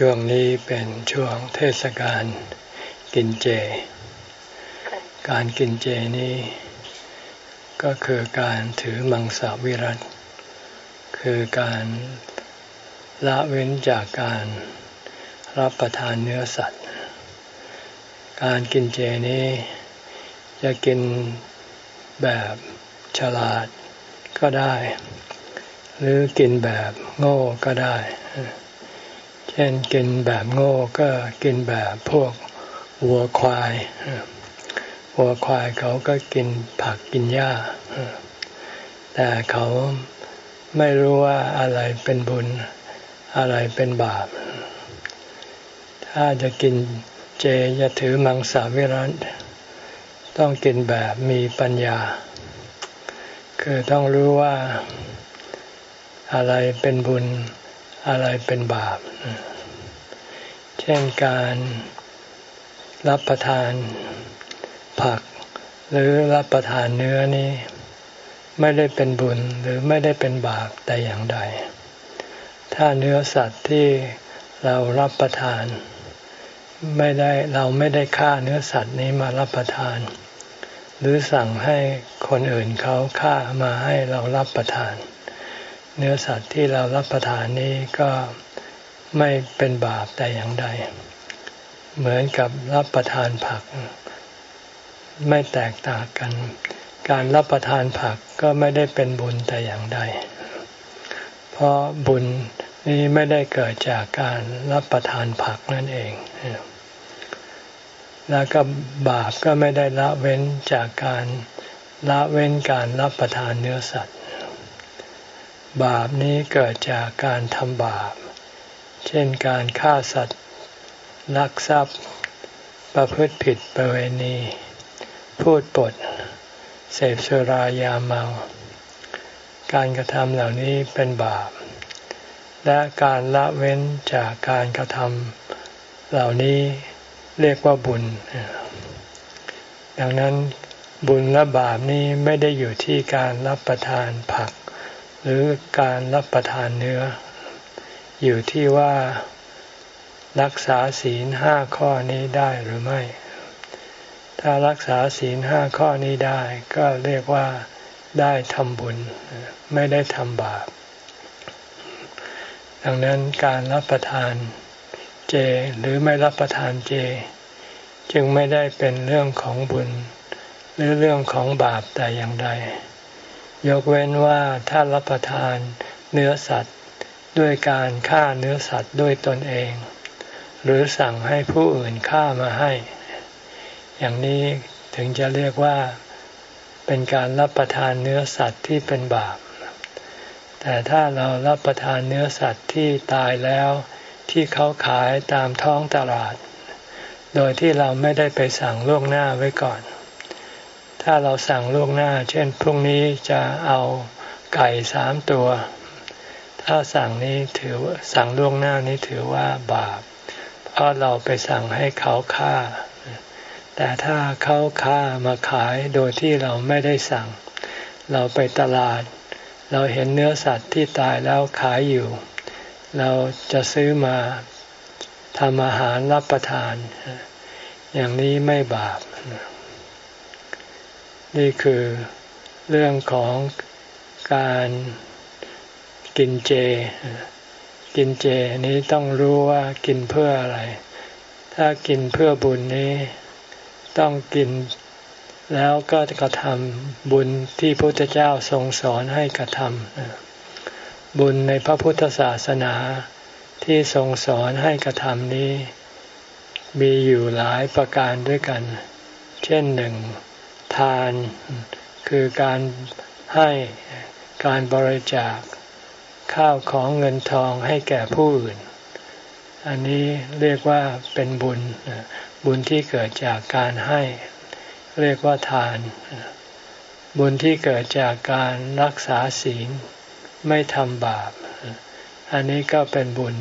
ช่วงนี้เป็นช่วงเทศกาลกินเจ การกินเจนี้ ก็คือการถือมังสวิรัต คือการละเว้นจากการรับประทานเนื้อสัตว์ การกินเจนี้ จะกินแบบฉลาดก็ได้ หรือกินแบบโง่ก็ได้ เช่นกินแบบโง่ก็กินแบบพวกวัวควายวัวควายเขาก็กินผักกินหญ้า แต่เขาไม่รู้ว่าอะไรเป็นบุญอะไรเป็นบาป ถ้าจะกินเจจะถือมังสวิรัตต้องกินแบบมีปัญญา คือต้องรู้ว่าอะไรเป็นบุญ อะไรเป็นบาป เช่นการรับประทานผัก หรือรับประทานเนื้อนี้ ไม่ได้เป็นบุญหรือไม่ได้เป็นบาปแต่อย่างใด ถ้าเนื้อสัตว์ที่เรารับประทาน ไม่ได้เราไม่ได้ฆ่าเนื้อสัตว์นี้มารับประทาน หรือสั่งให้คนอื่นเขาฆ่ามาให้เรารับประทาน เนื้อสัตว์ที่เรารับประทานนี้ก็ไม่เป็นบาปแต่อย่างใด เหมือนกับรับประทานผัก ไม่แตกต่างกัน การรับประทานผักก็ไม่ได้เป็นบุญแต่อย่างใด เพราะบุญนี้ไม่ได้เกิดจากการรับประทานผักนั่นเอง แล้วก็บาปก็ไม่ได้ละเว้นจากการละเว้นการรับประทานเนื้อสัตว์ บาปนี้เกิดจากการทำบาป เช่นการฆ่าสัตว์ ลักทรัพย์ ประพฤติผิดประเวณี พูดปด เสพสุรายาเมา การกระทำเหล่านี้เป็นบาป และการละเว้นจากการกระทำเหล่านี้เรียกว่าบุญ ดังนั้นบุญและบาปนี้ไม่ได้อยู่ที่การรับประทานผัก หรือการรับประทานเนื้อ อยู่ที่ว่ารักษาศีลห้าข้อนี้ได้หรือไม่ ถ้ารักษาศีลห้าข้อนี้ได้ก็เรียกว่าได้ทำบุญ ไม่ได้ทำบาป ดังนั้นการรับประทานเจหรือไม่รับประทานเจ จึงไม่ได้เป็นเรื่องของบุญ หรือเรื่องของบาปแต่อย่างใด ยกเว้นว่าถ้ารับประทานเนื้อสัตว์ด้วยการฆ่าเนื้อสัตว์ด้วยตนเอง หรือสั่งให้ผู้อื่นฆ่ามาให้ อย่างนี้ถึงจะเรียกว่าเป็นการรับประทานเนื้อสัตว์ที่เป็นบาป แต่ถ้าเรารับประทานเนื้อสัตว์ที่ตายแล้วที่เขาขายตามท้องตลาด โดยที่เราไม่ได้ไปสั่งล่วงหน้าไว้ก่อน ถ้าเราสั่งล่วงหน้า เช่นพรุ่งนี้จะเอาไก่สามตัว ถ้าสั่งนี้ถือสั่งล่วงหน้านี้ถือว่าบาป เพราะเราไปสั่งให้เขาฆ่า แต่ถ้าเขาฆ่ามาขายโดยที่เราไม่ได้สั่ง เราไปตลาด เราเห็นเนื้อสัตว์ที่ตายแล้วขายอยู่ เราจะซื้อมาทำอาหารรับประทาน อย่างนี้ไม่บาป นี่คือเรื่องของการกินเจ กินเจนี้ต้องรู้ว่ากินเพื่ออะไร ถ้ากินเพื่อบุญนี้ต้องกินแล้วก็กระทำบุญที่พระพุทธเจ้าทรงสอนให้กระทำบุญในพระพุทธศาสนาที่ทรงสอนให้กระทำนี้ มีอยู่หลายประการด้วยกัน เช่นหนึ่ง ทาน คือการให้การบริจาคข้าวของเงินทองให้แก่ผู้อื่น อันนี้เรียกว่าเป็นบุญ บุญที่เกิดจากการให้ เรียกว่าทาน บุญที่เกิดจากการรักษาศีลไม่ทำบาป อันนี้ก็เป็นบุญ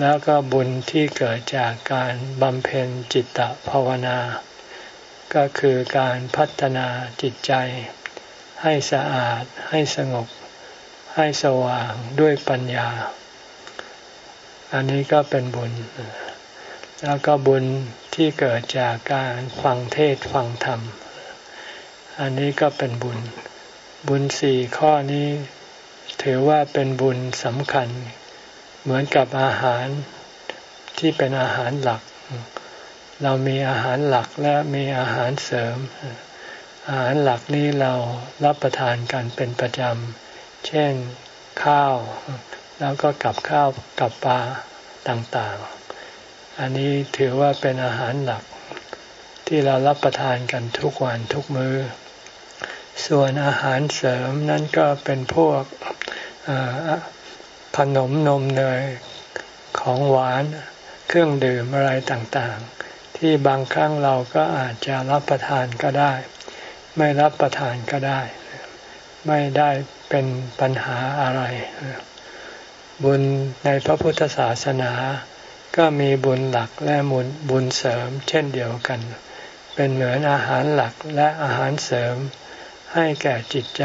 แล้วก็บุญที่เกิดจากการบำเพ็ญจิตตภาวนา ก็คือการพัฒนาจิตใจ ให้สะอาด ให้สงบ ให้สว่างด้วยปัญญา อันนี้ก็เป็นบุญ แล้วก็บุญที่เกิดจากการฟังเทศฟังธรรม อันนี้ก็เป็นบุญ บุญสี่ข้อนี้ถือว่าเป็นบุญสำคัญ เหมือนกับอาหารที่เป็นอาหารหลัก เรามีอาหารหลักและมีอาหารเสริม อาหารหลักนี้เรารับประทานกันเป็นประจำ เช่นข้าว แล้วก็กับข้าวกับปลาต่างๆ อันนี้ถือว่าเป็นอาหารหลักที่เรารับประทานกันทุกวันทุกมือ้อ ส่วนอาหารเสริมนั่นก็เป็นพวกขนมนมเนยของหวานเครื่องดื่มอะไรต่างๆ ที่บางครั้งเราก็อาจจะรับประทานก็ได้ ไม่รับประทานก็ได้ ไม่ได้เป็นปัญหาอะไร บุญในพระพุทธศาสนา ก็มีบุญหลักและบุญบุญเสริม เช่นเดียวกัน เป็นเหมือนอาหารหลักและอาหารเสริม ให้แก่จิตใจ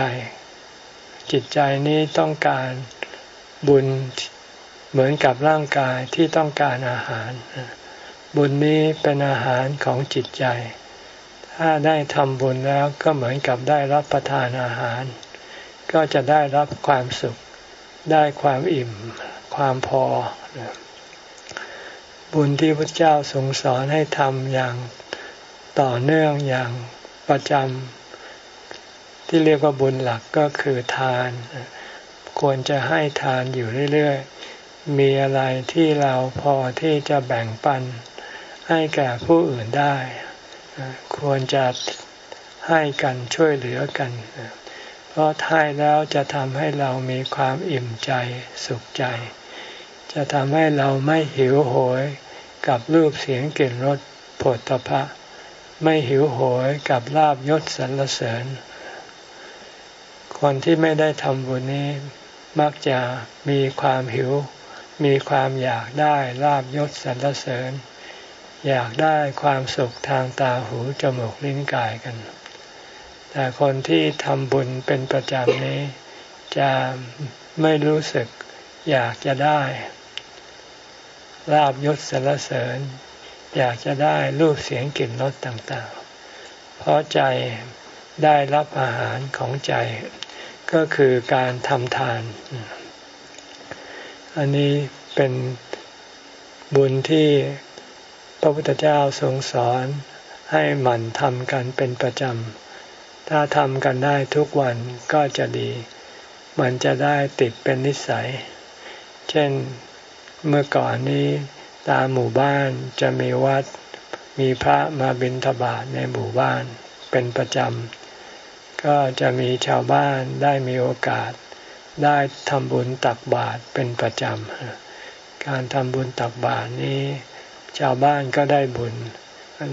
จิตใจนี้ต้องการบุญเหมือนกับร่างกายที่ต้องการอาหาร บุญนี้เป็นอาหารของจิตใจ ถ้าได้ทำบุญแล้วก็เหมือนกับได้รับประทานอาหาร ก็จะได้รับความสุข ได้ความอิ่ม ความพอ บุญที่พระเจ้าทรงสอนให้ทำอย่างต่อเนื่องอย่างประจำที่เรียกว่าบุญหลักก็คือทาน ควรจะให้ทานอยู่เรื่อยๆมีอะไรที่เราพอที่จะแบ่งปัน ให้แก่ผู้อื่นได้ ควรจะให้กันช่วยเหลือกัน เพราะท้ายแล้วจะทำให้เรามีความอิ่มใจสุขใจ จะทำให้เราไม่หิวโหยกับรูปเสียงกลิ่นรสผลตภะไม่หิวโหยกับลาบยศสรรเสริญ คนที่ไม่ได้ทำบุญนี้มักจะมีความหิว มีความอยากได้ลาบยศสรรเสริญ อยากได้ความสุขทางตาหูจมูกลิ้นกายกัน แต่คนที่ทำบุญเป็นประจำนี้ จะไม่รู้สึกอยากจะได้ลาบยศสรรเสริญ อยากจะได้รูปเสียงกลิ่นรสต่างๆ เพราะใจได้รับอาหารของใจ ก็คือการทำทาน อันนี้เป็นบุญที่ พระพุทธเจ้าทรงสอนให้หมั่นทำกันเป็นประจำ ถ้าทำกันได้ทุกวันก็จะดี มันจะได้ติดเป็นนิสัย เช่นเมื่อก่อนนี้ตามหมู่บ้านจะมีวัด มีพระมาบิณฑบาตในหมู่บ้านเป็นประจำ ก็จะมีชาวบ้านได้มีโอกาส ได้ทำบุญตักบาตรเป็นประจำ การทำบุญตักบาตรนี้ ชาวบ้านก็ได้บุญ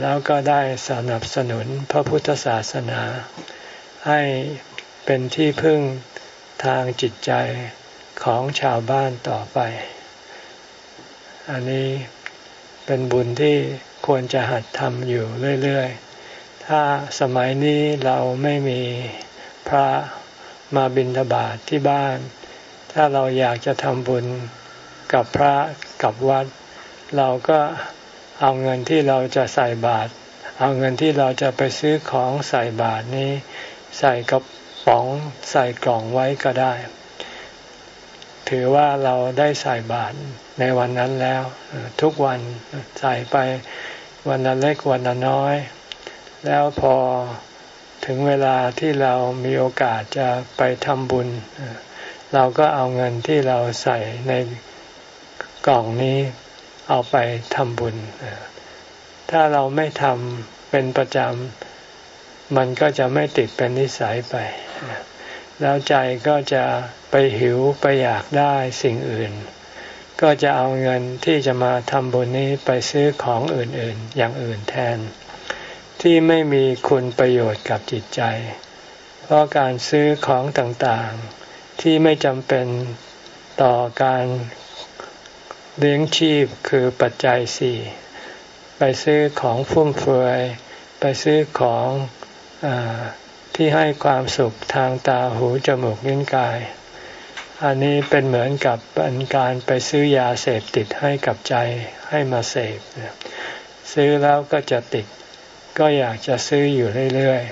แล้วก็ได้สนับสนุนพระพุทธศาสนา ให้เป็นที่พึ่งทางจิตใจของชาวบ้านต่อไป อันนี้เป็นบุญที่ควรจะหัดทำอยู่เรื่อยๆ ถ้าสมัยนี้เราไม่มีพระมาบิณฑบาตทที่บ้าน ถ้าเราอยากจะทำบุญกับพระกับวัด เราก็เอาเงินที่เราจะใส่บาตรเอาเงินที่เราจะไปซื้อของใส่บาตรนี้ ใส่กระป๋องใส่กล่องไว้ก็ได้ ถือว่าเราได้ใส่บาตรในวันนั้นแล้ว ทุกวันใส่ไปวันละเล็กวันละน้อย แล้วพอถึงเวลาที่เรามีโอกาสจะไปทำบุญ เราก็เอาเงินที่เราใส่ในกล่องนี้ เอาไปทำบุญ ถ้าเราไม่ทำเป็นประจำ มันก็จะไม่ติดเป็นนิสัยไป แล้วใจก็จะไปหิวไปอยากได้สิ่งอื่น ก็จะเอาเงินที่จะมาทำบุญนี้ไปซื้อของอื่นๆ อย่างอื่นแทน ที่ไม่มีคุณประโยชน์กับจิตใจ เพราะการซื้อของต่างๆ ที่ไม่จำเป็นต่อการ เลี้ยงชีพคือปัจจัยสี่ไปซื้อของฟุ่มเฟือยไปซื้อของอที่ให้ความสุขทางตาหูจมูกลิ้นกาย อันนี้เป็นเหมือนกับเป็นการไปซื้อยาเสพติดให้กับใจให้มาเสพซื้อแล้วก็จะติด ก็อยากจะซื้ออยู่เรื่อย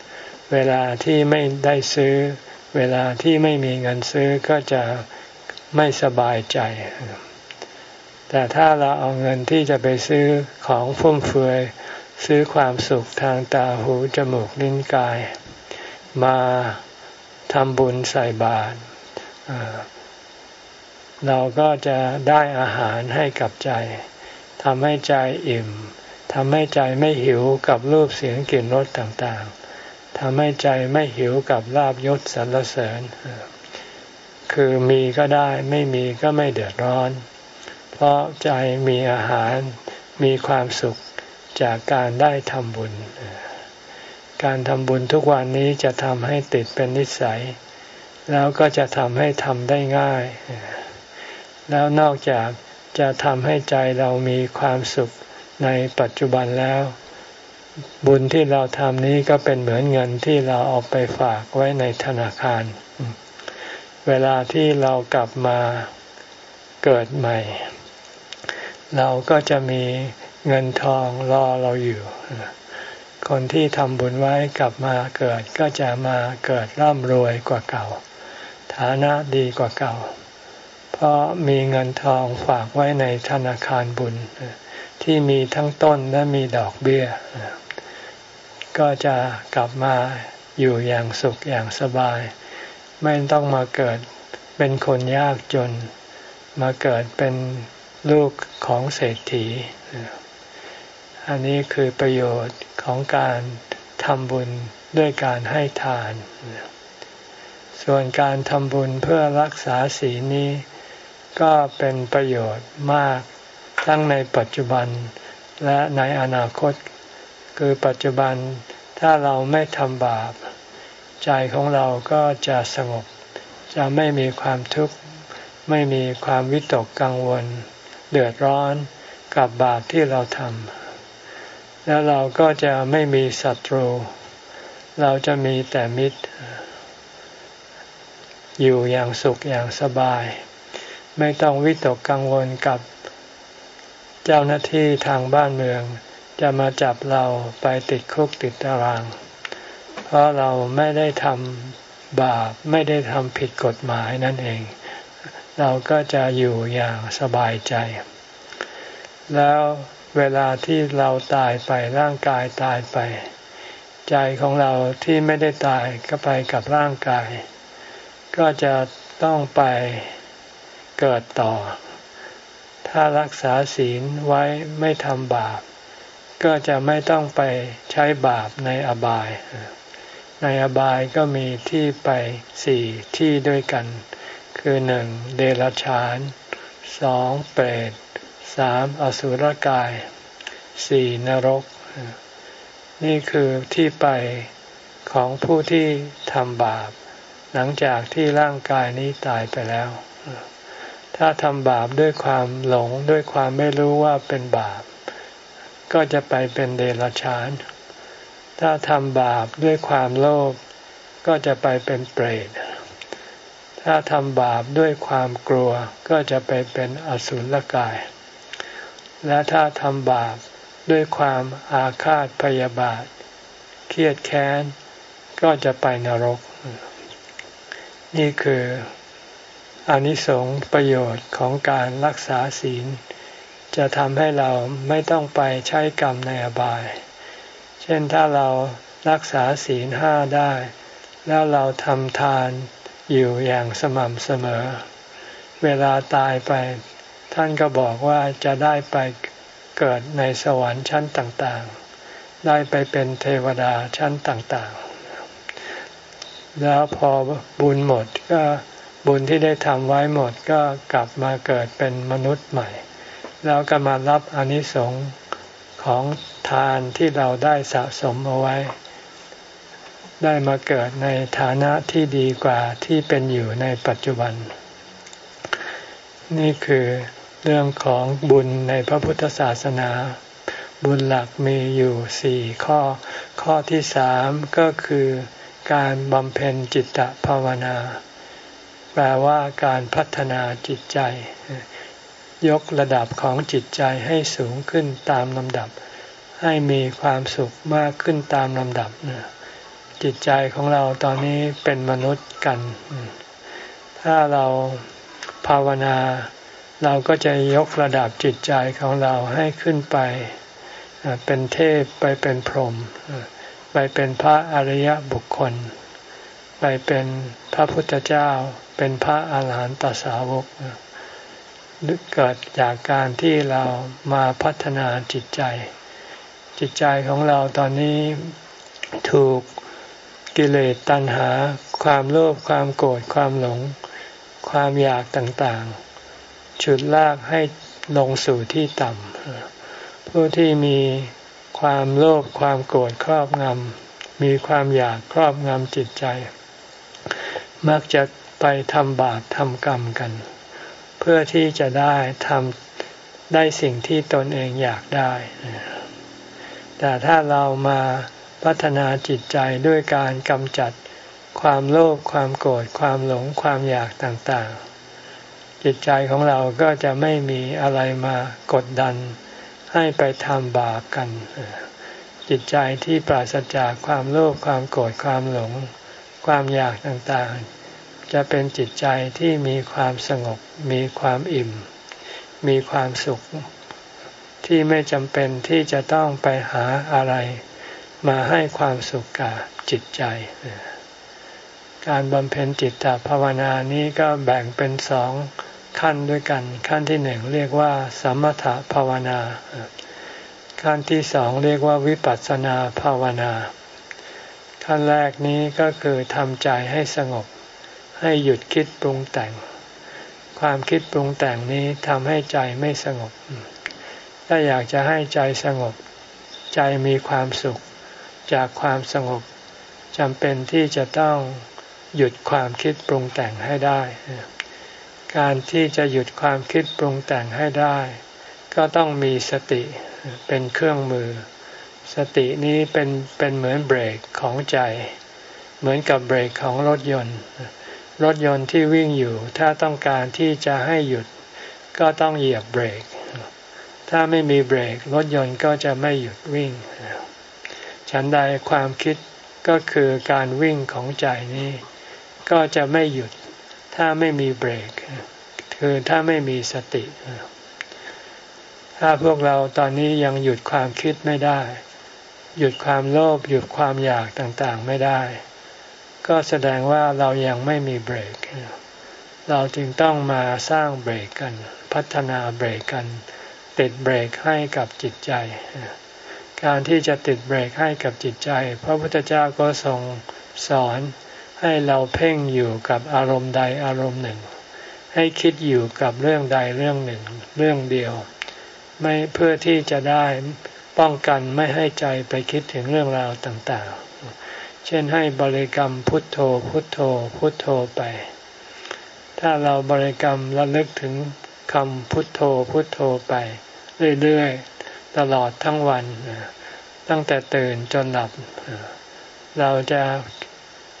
ๆ เวลาที่ไม่ได้ซื้อ เวลาที่ไม่มีเงินซื้อก็จะไม่สบายใจ แต่ถ้าเราเอาเงินที่จะไปซื้อของฟุ่มเฟือยซื้อความสุขทางตาหูจมูกลิ้นกาย มาทำบุญใส่บาตรเราก็จะได้อาหารให้กับใจทำให้ใจอิ่มทำให้ใจไม่หิวกับรูปเสียงกลิ่นรสต่างๆทำให้ใจไม่หิวกับลาบยศสรรเสริญ คือมีก็ได้ไม่มีก็ไม่เดือดร้อน เพราะใจมีอาหารมีความสุขจากการได้ทำบุญ การทำบุญทุกวันนี้จะทำให้ติดเป็นนิสัย แล้วก็จะทำให้ทำได้ง่าย แล้วนอกจากจะทำให้ใจเรามีความสุขในปัจจุบันแล้ว บุญที่เราทำนี้ก็เป็นเหมือนเงินที่เราเอาไปฝากไว้ในธนาคาร เวลาที่เรากลับมาเกิดใหม่ เราก็จะมีเงินทองรอเราอยู่ คนที่ทำบุญไว้กลับมาเกิดก็จะมาเกิดร่ำรวยกว่าเก่า ฐานะดีกว่าเก่า เพราะมีเงินทองฝากไว้ในธนาคารบุญ ที่มีทั้งต้นและมีดอกเบี้ย ก็จะกลับมาอยู่อย่างสุขอย่างสบาย ไม่ต้องมาเกิดเป็นคนยากจน มาเกิดเป็น ลูกของเศรษฐี อันนี้คือประโยชน์ของการทำบุญด้วยการให้ทาน ส่วนการทำบุญเพื่อรักษาศีลนี้ ก็เป็นประโยชน์มากทั้งในปัจจุบันและในอนาคต คือปัจจุบันถ้าเราไม่ทำบาป ใจของเราก็จะสงบ จะไม่มีความทุกข์ ไม่มีความวิตกกังวล เดือดร้อนกับบาปที่เราทำแล้วเราก็จะไม่มีศัตรู เราจะมีแต่มิตร อยู่อย่างสุขอย่างสบาย ไม่ต้องวิตกกังวลกับเจ้าหน้าที่ทางบ้านเมือง จะมาจับเราไปติดคุกติดตาราง เพราะเราไม่ได้ทำบาปไม่ได้ทำผิดกฎหมายนั่นเอง เราก็จะอยู่อย่างสบายใจ แล้วเวลาที่เราตายไปร่างกายตายไป ใจของเราที่ไม่ได้ตายก็ไปกับร่างกาย ก็จะต้องไปเกิดต่อ ถ้ารักษาศีลไว้ไม่ทำบาป ก็จะไม่ต้องไปใช้บาปในอบาย ในอบายก็มีที่ไปสี่ที่ด้วยกัน คือหนึ่งเดรัจฉานสองเปรตสามอสุรกายสี่นรก นี่คือที่ไปของผู้ที่ทำบาป หลังจากที่ร่างกายนี้ตายไปแล้ว ถ้าทำบาปด้วยความหลงด้วยความไม่รู้ว่าเป็นบาป ก็จะไปเป็นเดรัจฉาน ถ้าทำบาปด้วยความโลภก็จะไปเป็นเปรต ถ้าทำบาปด้วยความกลัวก็จะไปเป็นอสุรกาย และถ้าทำบาปด้วยความอาฆาตพยาบาท เครียดแค้น ก็จะไปนรก นี่คืออนิสงส์ประโยชน์ของการรักษาศีล จะทำให้เราไม่ต้องไปใช้กรรมในอบาย เช่นถ้าเรารักษาศีลห้าได้ แล้วเราทำทาน อยู่อย่างสม่ำเสมอ เวลาตายไป ท่านก็บอกว่าจะได้ไปเกิดในสวรรค์ชั้นต่างๆ ได้ไปเป็นเทวดาชั้นต่างๆ แล้วพอบุญหมดก็บุญที่ได้ทำไว้หมดก็กลับมาเกิดเป็นมนุษย์ใหม่ แล้วก็มารับอนิสงส์ของทานที่เราได้สะสมเอาไว้ ได้มาเกิดในฐานะที่ดีกว่าที่เป็นอยู่ในปัจจุบัน นี่คือเรื่องของบุญในพระพุทธศาสนา บุญหลักมีอยู่สี่ข้อ ข้อที่สามก็คือการบำเพ็ญจิตตภาวนา แปลว่าการพัฒนาจิตใจ ยกระดับของจิตใจให้สูงขึ้นตามลำดับ ให้มีความสุขมากขึ้นตามลำดับ จิตใจของเราตอนนี้เป็นมนุษย์กัน ถ้าเราภาวนาเราก็จะยกระดับจิตใจของเราให้ขึ้นไปเป็นเทพไปเป็นพรหมไปเป็นพระอริยบุคคล ไปเป็นพระพุทธเจ้า เป็นพระอาหารหันตสาวกเกิดจากการที่เรามาพัฒนาจิตใจ จิตใจของเราตอนนี้ถูก กิเลสตัณหา ความโลภความโกรธความหลง ความอยากต่างๆ ฉุดลากให้ลงสู่ที่ต่ำผู้ที่มีความโลภความโกรธครอบงำมีความอยากครอบงำจิตใจ มักจะไปทำบาปทำกรรมกัน เพื่อที่จะได้ทำได้สิ่งที่ตนเองอยากได้ แต่ถ้าเรามา พัฒนาจิตใจด้วยการกำจัดความโลภความโกรธความหลงความอยากต่างๆ จิตใจของเราก็จะไม่มีอะไรมากดดัน ให้ไปทำบาปกัน จิตใจที่ปราศจากความโลภความโกรธความหลง ความอยากต่างๆ จะเป็นจิตใจที่มีความสงบ มีความอิ่ม มีความสุข ที่ไม่จำเป็นที่จะต้องไปหาอะไร มาให้ความสุขกับจิตใจ การบำเพ็ญจิตตภาวนานี้ก็แบ่งเป็นสองขั้นด้วยกัน ขั้นที่หนึ่งเรียกว่า สมถภาวนา ขั้นที่สองเรียกว่าวิปัสสนาภาวนา ขั้นแรกนี้ก็คือทำใจให้สงบ ให้หยุดคิดปรุงแต่ง ความคิดปรุงแต่งนี้ทำให้ใจไม่สงบ ถ้าอยากจะให้ใจสงบ ใจมีความสุข จากความสงบจำเป็นที่จะต้องหยุดความคิดปรุงแต่งให้ได้ การที่จะหยุดความคิดปรุงแต่งให้ได้ ก็ต้องมีสติเป็นเครื่องมือ สตินี้เป็นเป็นเหมือนเบรกของใจ เหมือนกับเบรกของรถยนต์ รถยนต์ที่วิ่งอยู่ ถ้าต้องการที่จะให้หยุด ก็ต้องเหยียบเบรก ถ้าไม่มีเบรกรถยนต์ก็จะไม่หยุดวิ่ง ฉันใดความคิดก็คือการวิ่งของใจนี้ ก็จะไม่หยุดถ้าไม่มีเบรก คือถ้าไม่มีสติ ถ้าพวกเราตอนนี้ยังหยุดความคิดไม่ได้ หยุดความโลภหยุดความอยากต่างๆไม่ได้ ก็แสดงว่าเรายังไม่มีเบรก เราจึงต้องมาสร้างเบรกกัน พัฒนาเบรกกัน ติดเบรกให้กับจิตใจ การที่จะติดเบรกให้กับจิตใจ พระพุทธเจ้าก็ทรงสอนให้เราเพ่งอยู่กับอารมณ์ใดอารมณ์หนึ่ง ให้คิดอยู่กับเรื่องใดเรื่องหนึ่ง เรื่องเดียว ไม่เพื่อที่จะได้ป้องกันไม่ให้ใจไปคิดถึงเรื่องราวต่างๆ เช่นให้บริกรรมพุทโธพุทโธพุทโธไป ถ้าเราบริกรรมระลึกถึงคำพุทโธพุทโธไป เรื่อยๆ ตลอดทั้งวัน ตั้งแต่ตื่นจนหลับ เราจะ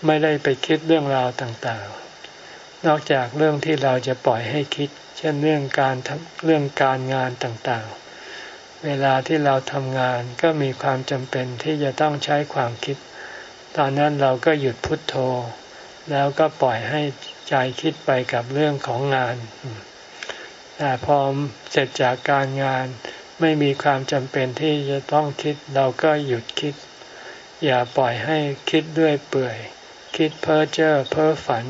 ไม่ได้ไปคิดเรื่องราวต่างๆ นอกจากเรื่องที่เราจะปล่อยให้คิด เช่นเรื่องการเรื่องการงานต่างๆ เวลาที่เราทำงานก็มีความจำเป็นที่จะต้องใช้ความคิด ตอนนั้นเราก็หยุดพุดโทโธ แล้วก็ปล่อยให้ใจคิดไปกับเรื่องของงานแต่พอเสร็จจากการงาน ไม่มีความจำเป็นที่จะต้องคิดเราก็หยุดคิด อย่าปล่อยให้คิดด้วยเปื่อย คิดเพ้อเจ้อเพ้อฝัน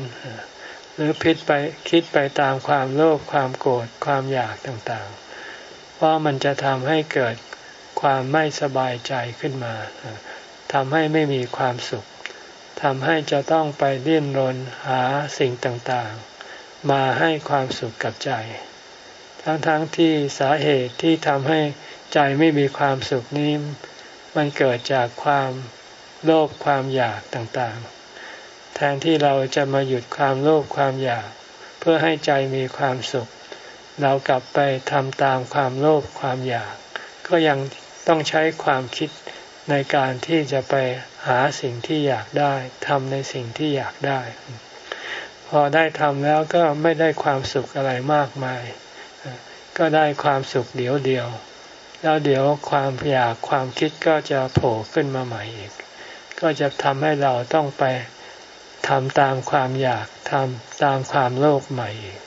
หรือพิดไปคิดไปตามความโลภความโกรธความอยากต่างๆ เพราะมันจะทำให้เกิดความไม่สบายใจขึ้นมาทำให้ไม่มีความสุขทำให้จะต้องไปดิ้นรนหาสิ่งต่างๆ มาให้ความสุขกับใจ ทั้งๆทที่สาเหตุที่ทำให้ใจไม่มีความสุขนี้ มันเกิดจากความโลภความอยากต่างๆ แทนที่เราจะมาหยุดความโลภความอยาก เพื่อให้ใจมีความสุข เรากลับไปทำตามความโลภความอยาก ก็ยังต้องใช้ความคิดในการที่จะไปหาสิ่งที่อยากได้ทำในสิ่งที่อยากได้พพอได้ทำแล้วก็ไม่ได้ความสุขอะไรมากมาย ก็ได้ความสุขเดียวเดียว แล้วเดี๋ยวความอยากความคิดก็จะโผล่ขึ้นมาใหม่อีก ก็จะทำให้เราต้องไปทำตามความอยากทำตามความโลภใหม่อีก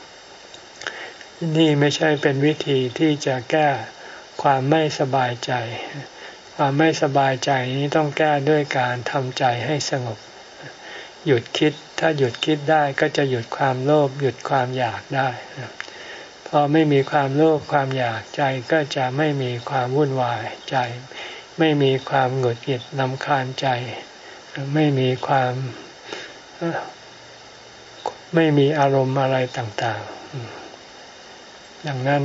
นี่ไม่ใช่เป็นวิธีที่จะแก้ความไม่สบายใจ ความไม่สบายใจนี้ต้องแก้ด้วยการทำใจให้สงบ หยุดคิด ถ้าหยุดคิดได้ก็จะหยุดความโลภหยุดความอยากได้ พอไม่มีความโลภความอยากใจก็จะไม่มีความวุ่นวายใจ ไม่มีความหงุดหงิดนำคาญใจ ไม่มีความไม่มีอารมณ์อะไรต่างๆ ดังนั้น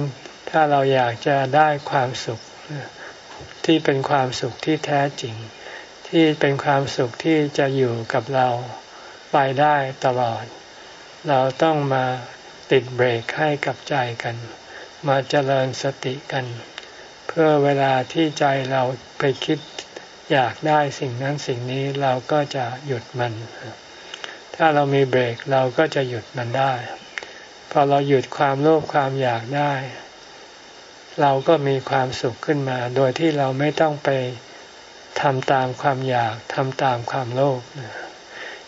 ถ้าเราอยากจะได้ความสุขที่เป็นความสุขที่แท้จริง ที่เป็นความสุขที่จะอยู่กับเราไปได้ตลอด เราต้องมา ติดเบรกให้กับใจกัน มาเจริญสติกัน เพื่อเวลาที่ใจเราไปคิดอยากได้สิ่งนั้นสิ่งนี้เราก็จะหยุดมัน ถ้าเรามีเบรกเราก็จะหยุดมันได้ พอเราหยุดความโลภความอยากได้ เราก็มีความสุขขึ้นมา โดยที่เราไม่ต้องไปทำตามความอยากทำตามความโลภ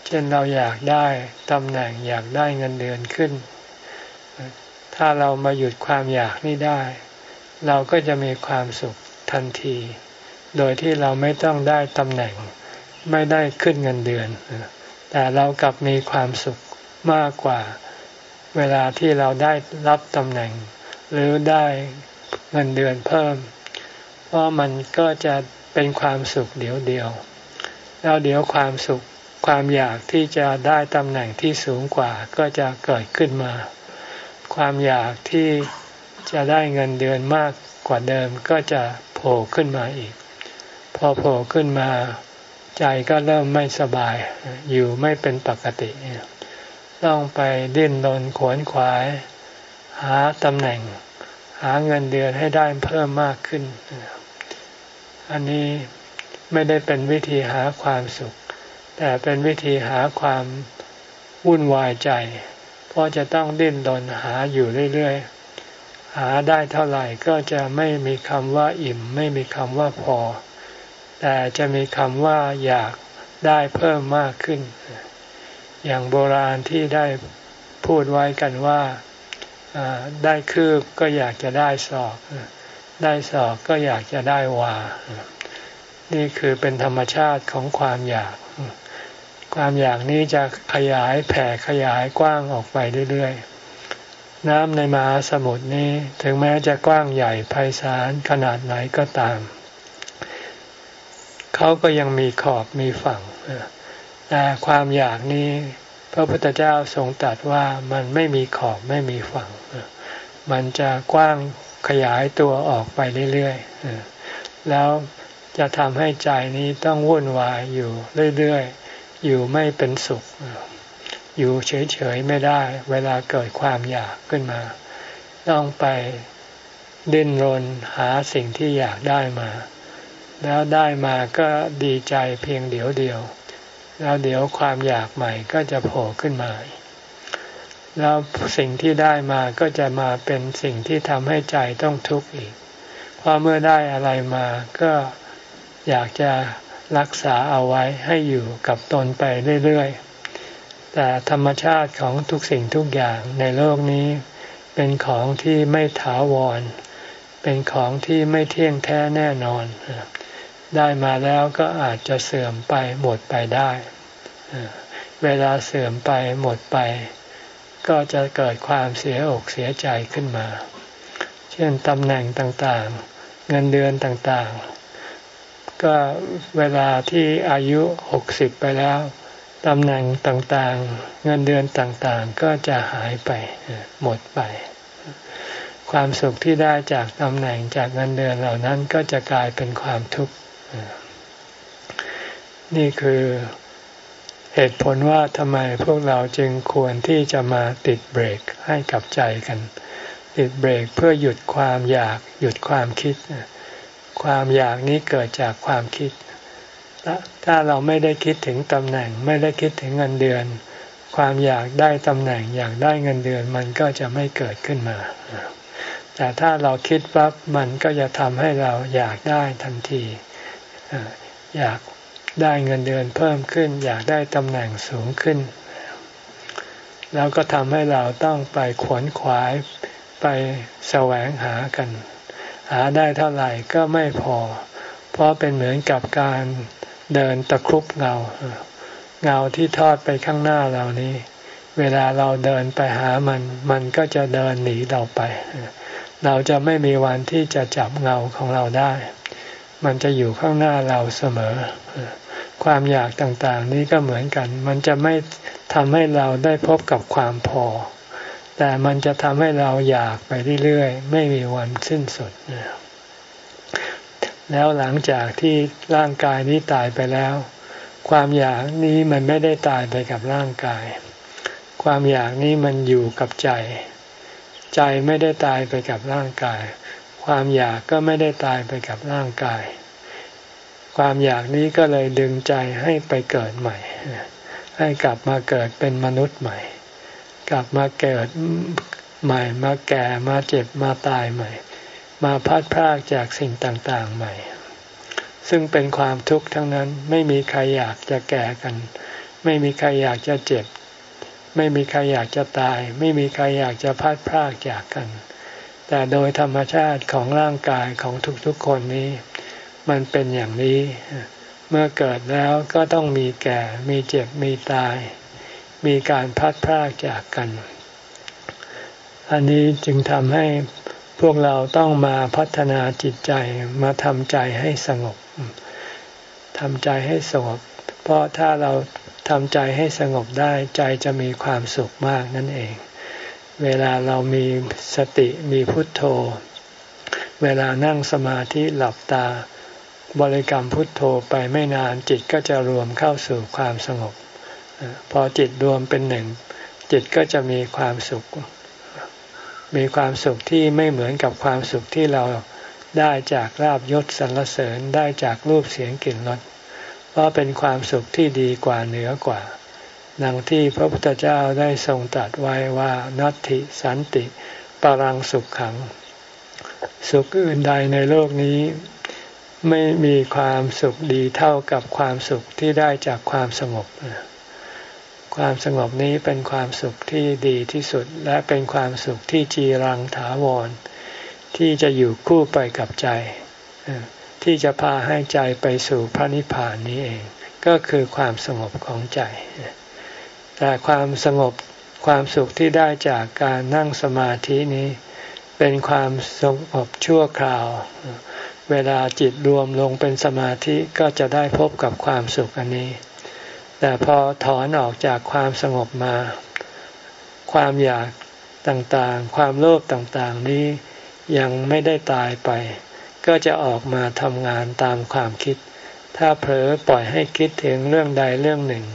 เช่นเราอยากได้ตำแหน่งอยากได้เงินเดือนขึ้น ถ้าเรามาหยุดความอยากนี่ได้ เราก็จะมีความสุขทันที โดยที่เราไม่ต้องได้ตำแหน่ง ไม่ได้ขึ้นเงินเดือน แต่เรากลับมีความสุขมากกว่า เวลาที่เราได้รับตำแหน่ง หรือได้เงินเดือนเพิ่ม เพราะมันก็จะเป็นความสุขเดียวเดียวแล้วเดี๋ยวความสุขความอยากที่จะได้ตำแหน่งที่สูงกว่าก็จะเกิดขึ้นมา ความอยากที่จะได้เงินเดือนมากกว่าเดิมก็จะโผล่ขึ้นมาอีก พอโผล่ขึ้นมาใจก็เริ่มไม่สบาย อยู่ไม่เป็นปกติ ต้องไปดิ้นรนขวนขวาย หาตำแหน่ง หาเงินเดือนให้ได้เพิ่มมากขึ้น อันนี้ไม่ได้เป็นวิธีหาความสุข แต่เป็นวิธีหาความวุ่นวายใจ เพราะจะต้องดิ้นรนหาอยู่เรื่อยๆ หาได้เท่าไหร่ก็จะไม่มีคำว่าอิ่ม ไม่มีคำว่าพอ แต่จะมีคำว่าอยากได้เพิ่มมากขึ้น อย่างโบราณที่ได้พูดไว้กันว่าได้คืบก็อยากจะได้ศอก ได้ศอกก็อยากจะได้วา นี่คือเป็นธรรมชาติของความอยาก ความอยากนี้จะขยายแผ่ขยายกว้างออกไปเรื่อยๆ น้ำในมหาสมุทรนี้ถึงแม้จะกว้างใหญ่ไพศาลขนาดไหนก็ตาม เขาก็ยังมีขอบมีฝั่งแต่ความอยากนี้พระพุทธเจ้าทรงตรัสว่ามันไม่มีขอบไม่มีฝั่ง มันจะกว้างขยายตัวออกไปเรื่อยๆ แล้วจะทำให้ใจนี้ต้องวุ่นวายอยู่เรื่อยๆ อยู่ไม่เป็นสุข อยู่เฉยๆไม่ได้ เวลาเกิดความอยากขึ้นมา ต้องไปดิ้นรนหาสิ่งที่อยากได้มา แล้วได้มาก็ดีใจเพียงเดียวเดียว แล้วเดี๋ยวความอยากใหม่ก็จะโผล่ขึ้นมาแล้วสิ่งที่ได้มาก็จะมาเป็นสิ่งที่ทำให้ใจต้องทุกข์อีก เพราะเมื่อได้อะไรมาก็อยากจะ รักษาเอาไว้ให้อยู่กับตนไปเรื่อยๆ แต่ธรรมชาติของทุกสิ่งทุกอย่างในโลกนี้ เป็นของที่ไม่ถาวร เป็นของที่ไม่เที่ยงแท้แน่นอน ได้มาแล้วก็อาจจะเสื่อมไปหมดไปได้ เวลาเสื่อมไปหมดไป ก็จะเกิดความเสียอกเสียใจขึ้นมา เช่นตำแหน่งต่างๆ เงินเดือนต่างๆ ก็เวลาที่อายุหกสิบไปแล้วตำแหน่งต่างๆ เงินเดือนต่างๆ ก็จะหายไปหมดไป ความสุขที่ได้จากตำแหน่งจากเงินเดือนเหล่านั้นก็จะกลายเป็นความทุกข์นี่คือเหตุผลว่าทำไมพวกเราจึงควรที่จะมาติดเบรกให้กับใจกัน ติดเบรกเพื่อหยุดความอยากหยุดความคิด ความอยากนี้เกิดจากความคิด ถ้าเราไม่ได้คิดถึงตำแหน่ง ไม่ได้คิดถึงเงินเดือน ความอยากได้ตำแหน่งอยากได้เงินเดือนมันก็จะไม่เกิดขึ้นมา แต่ถ้าเราคิดปั๊บมันก็จะทำให้เราอยากได้ทันที อยากได้เงินเดือนเพิ่มขึ้น อยากได้ตำแหน่งสูงขึ้น แล้วก็ทำให้เราต้องไปขวนขวายไปแสวงหากัน หาได้เท่าไหร่ก็ไม่พอ เพราะเป็นเหมือนกับการเดินตะครุบเงา เงาที่ทอดไปข้างหน้าเรานี้ เวลาเราเดินไปหามัน มันก็จะเดินหนีเราไป เราจะไม่มีวันที่จะจับเงาของเราได้ มันจะอยู่ข้างหน้าเราเสมอ ความอยากต่างๆ นี้ก็เหมือนกัน มันจะไม่ทำให้เราได้พบกับความพอ แต่มันจะทำให้เราอยากไปเรื่อยๆ ไม่มีวันสิ้นสุด แล้วหลังจากที่ร่างกายนี้ตายไปแล้ว ความอยากนี้มันไม่ได้ตายไปกับร่างกาย ความอยากนี้มันอยู่กับใจ ใจไม่ได้ตายไปกับร่างกาย ความอยากก็ไม่ได้ตายไปกับร่างกาย ความอยากนี้ก็เลยดึงใจให้ไปเกิดใหม่ ให้กลับมาเกิดเป็นมนุษย์ใหม่ กลับมาเกิดใหม่มาแก่มาเจ็บมาตายใหม่ มาพัดพรากจากสิ่งต่างๆใหม่ ซึ่งเป็นความทุกข์ทั้งนั้นไม่มีใครอยากจะแก่กัน ไม่มีใครอยากจะเจ็บ ไม่มีใครอยากจะตาย ไม่มีใครอยากจะพัดพรากจากกัน แต่โดยธรรมชาติของร่างกายของทุกๆคนนี้ มันเป็นอย่างนี้ เมื่อเกิดแล้วก็ต้องมีแก่มีเจ็บมีตาย มีการพัดพรากจากกัน อันนี้จึงทำให้พวกเราต้องมาพัฒนาจิตใจมาทำใจให้สงบทำใจให้สงบ เพราะถ้าเราทำใจให้สงบได้ใจจะมีความสุขมากนั่นเอง เวลาเรามีสติมีพุทโธ เวลานั่งสมาธิหลับตา บริกรรมพุทโธไปไม่นานจิตก็จะรวมเข้าสู่ความสงบ พอจิตรวมเป็นหนึ่ง จิตก็จะมีความสุข มีความสุขที่ไม่เหมือนกับความสุขที่เราได้จากลาบยศสรรเสริญได้จากรูปเสียงกลิ่นรสเพราะเป็นความสุขที่ดีกว่าเหนือกว่าดังที่พระพุทธเจ้าได้ทรงตรัสไว้ว่านัตติสันติปรังสุขขัง สุขอื่นใดในโลกนี้ ไม่มีความสุขดีเท่ากับความสุขที่ได้จากความสงบ ความสงบนี้เป็นความสุขที่ดีที่สุดและเป็นความสุขที่จีรังถาวร ที่จะอยู่คู่ไปกับใจ ที่จะพาให้ใจไปสู่พระนิพพานนี้เอง ก็คือความสงบของใจ แต่ความสงบความสุขที่ได้จากการนั่งสมาธินี้ เป็นความสงบชั่วคราว เวลาจิตรวมลงเป็นสมาธิก็จะได้พบกับความสุขอันนี้ แต่พอถอนออกจากความสงบมา ความอยากต่างๆ ความโลภต่างๆนี้ยังไม่ได้ตายไป ก็จะออกมาทำงานตามความคิด ถ้าเผลอปล่อยให้คิดถึงเรื่องใดเรื่องหนึ่ง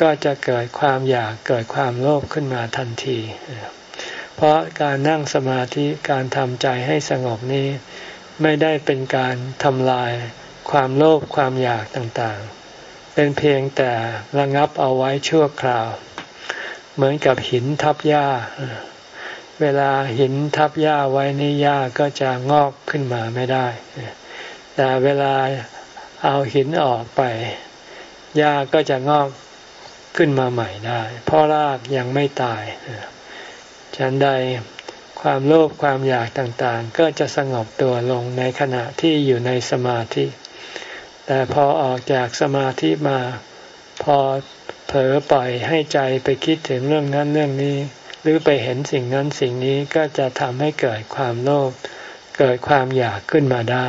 ก็จะเกิดความอยากเกิดความโลภขึ้นมาทันที เพราะการนั่งสมาธิการทำใจให้สงบนี้ ไม่ได้เป็นการทำลายความโลภความอยากต่างๆ เป็นเพียงแต่ระงับเอาไว้ชั่วคราว เหมือนกับหินทับหญ้า เวลาหินทับหญ้าไว้นี่หญ้าก็จะงอกขึ้นมาไม่ได้ แต่เวลาเอาหินออกไปหญ้าก็จะงอกขึ้นมาใหม่ได้ เพราะรากยังไม่ตายฉันใดความโลภความอยากต่างๆ ก็จะสงบตัวลงในขณะที่อยู่ในสมาธิ แต่พอออกจากสมาธิมา พอเผลอปล่อยให้ใจไปคิดถึงเรื่องนั้นเรื่องนี้ หรือไปเห็นสิ่งนั้นสิ่งนี้ก็จะทำให้เกิดความโลภเกิดความอยากขึ้นมาได้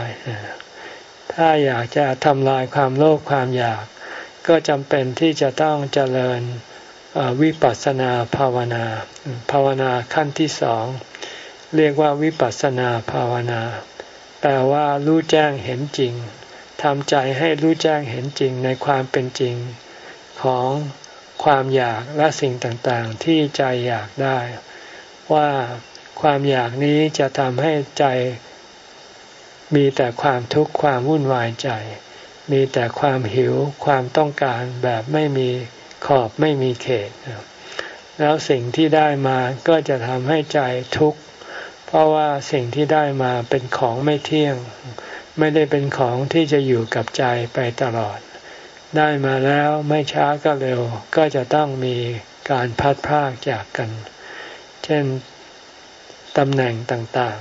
ถ้าอยากจะทำลายความโลภความอยาก ก็จำเป็นที่จะต้องเจริญวิปัสสนาภาวนา ภาวนาขั้นที่สอง เรียกว่าวิปัสสนาภาวนา แปลว่ารู้แจ้งเห็นจริง ทำใจให้รู้แจ้งเห็นจริงในความเป็นจริงของความอยากและสิ่งต่างๆ ที่ใจอยากได้ ว่าความอยากนี้จะทำให้ใจมีแต่ความทุกข์ความวุ่นวายใจ มีแต่ความหิวความต้องการแบบไม่มีขอบไม่มีเขต แล้วสิ่งที่ได้มาก็จะทำให้ใจทุกข์ เพราะว่าสิ่งที่ได้มาเป็นของไม่เที่ยง ไม่ได้เป็นของที่จะอยู่กับใจไปตลอด ได้มาแล้วไม่ช้าก็เร็ว ก็จะต้องมีการพัดพรากจากกัน เช่นตำแหน่งต่าง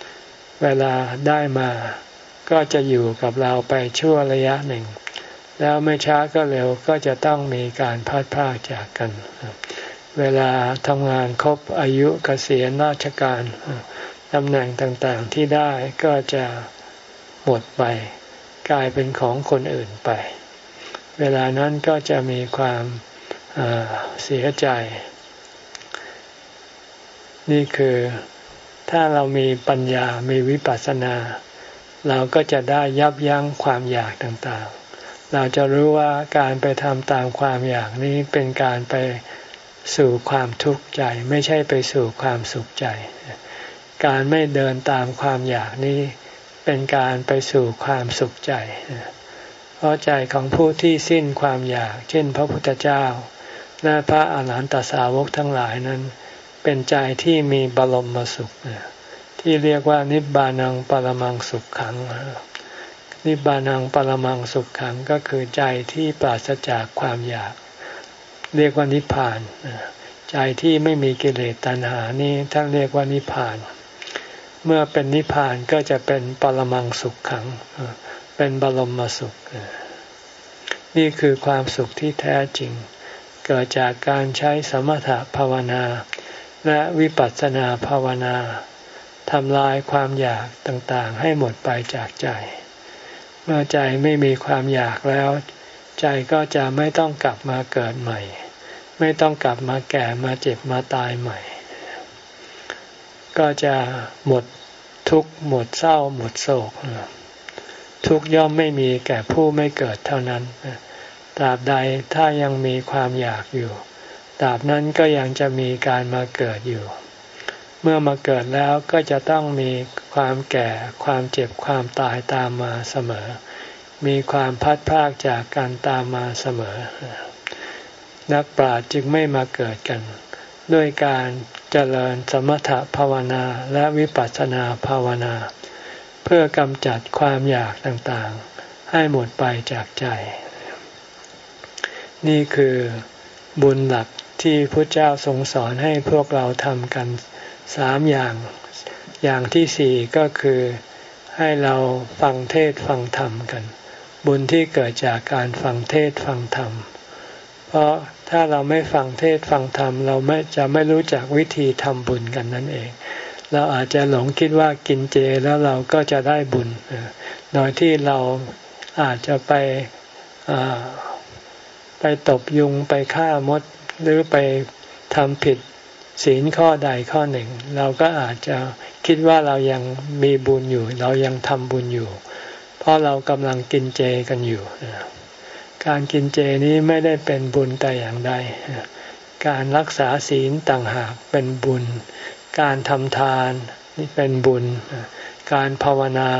ๆ เวลาได้มาก็จะอยู่กับเราไปชั่วระยะหนึ่ง แล้วไม่ช้าก็เร็วก็จะต้องมีการพัดพรากจากกัน เวลาทำงานครบอายุเกษียณราชการตำแหน่งต่างๆที่ได้ก็จะ หมดไป กลายเป็นของคนอื่นไป เวลานั้นก็จะมีความเสียใจ นี่คือถ้าเรามีปัญญา มีวิปัสสนา เราก็จะได้ยับยั้งความอยากต่างๆ เราจะรู้ว่าการไปทำตามความอยากนี้เป็นการไปสู่ความทุกข์ใจ ไม่ใช่ไปสู่ความสุขใจ การไม่เดินตามความอยากนี้ เป็นการไปสู่ความสุขใจ เพราะใจของผู้ที่สิ้นความอยาก เช่น พระพุทธเจ้า และพระอาหารหันตสาวกทั้งหลายนั้น เป็นใจที่มีบรมสุข ที่เรียกว่านิบานังปรมังสุขขัง นิบานังปรมังสุขขังก็คือใจที่ปราศจากความอยาก เรียกว่านิพพาน ใจที่ไม่มีกิเลสตัณหานี้ท่านเรียกว่านิพพานเเมื่อเป็นนิพพานก็จะเป็นปรมังสุขขัง เป็นบรมสุข นี่คือความสุขที่แท้จริง เกิดจากการใช้สมถะภาวนา และวิปัสสนาภาวนาทำลายความอยากต่างๆ ให้หมดไปจากใจ เมื่อใจไม่มีความอยากแล้ว ใจก็จะไม่ต้องกลับมาเกิดใหม่ ไม่ต้องกลับมาแก่มาเจ็บมาตายใหม่ ก็จะหมดทุกข์หมดเศร้าหมดโศก ทุกย่อมไม่มีแก่ผู้ไม่เกิดเท่านั้นตราบใดถ้ายังมีความอยากอยู่ตราบนั้นก็ยังจะมีการมาเกิดอยู่ เมื่อมาเกิดแล้วก็จะต้องมีความแก่ความเจ็บความตายตามมาเสมอ มีความพัดพากจากการตามมาเสมอ นักปราชญ์จึงไม่มาเกิดกัน ด้วยการ เจริญสมถภาวนาและวิปัสสนาภาวนา เพื่อกำจัดความอยากต่างๆ ให้หมดไปจากใจ นี่คือบุญหลักที่พระเจ้าทรงสอนให้พวกเราทำกันสามอย่าง อย่างที่สี่ก็คือให้เราฟังเทศฟังธรรมกัน บุญที่เกิดจากการฟังเทศฟังธรรม เพราะถ้าเราไม่ฟังเทศฟังธรรม เราไม่จะไม่รู้จักวิธีทำบุญกันนั่นเอง เราอาจจะหลงคิดว่ากินเจแล้วเราก็จะได้บุญโดยที่เราอาจจะไปไปตบยุงไปฆ่ามดหรือไปทำผิดศีลข้อใดข้อหนึ่ง เราก็อาจจะคิดว่าเรายังมีบุญอยู่ เรายังทำบุญอยู่ เพราะเรากำลังกินเจกันอยู่ การกินเจนี้ไม่ได้เป็นบุญแต่อย่างใด การรักษาศีลต่างหากเป็นบุญ การทำทานนี่เป็นบุญ การภาวนา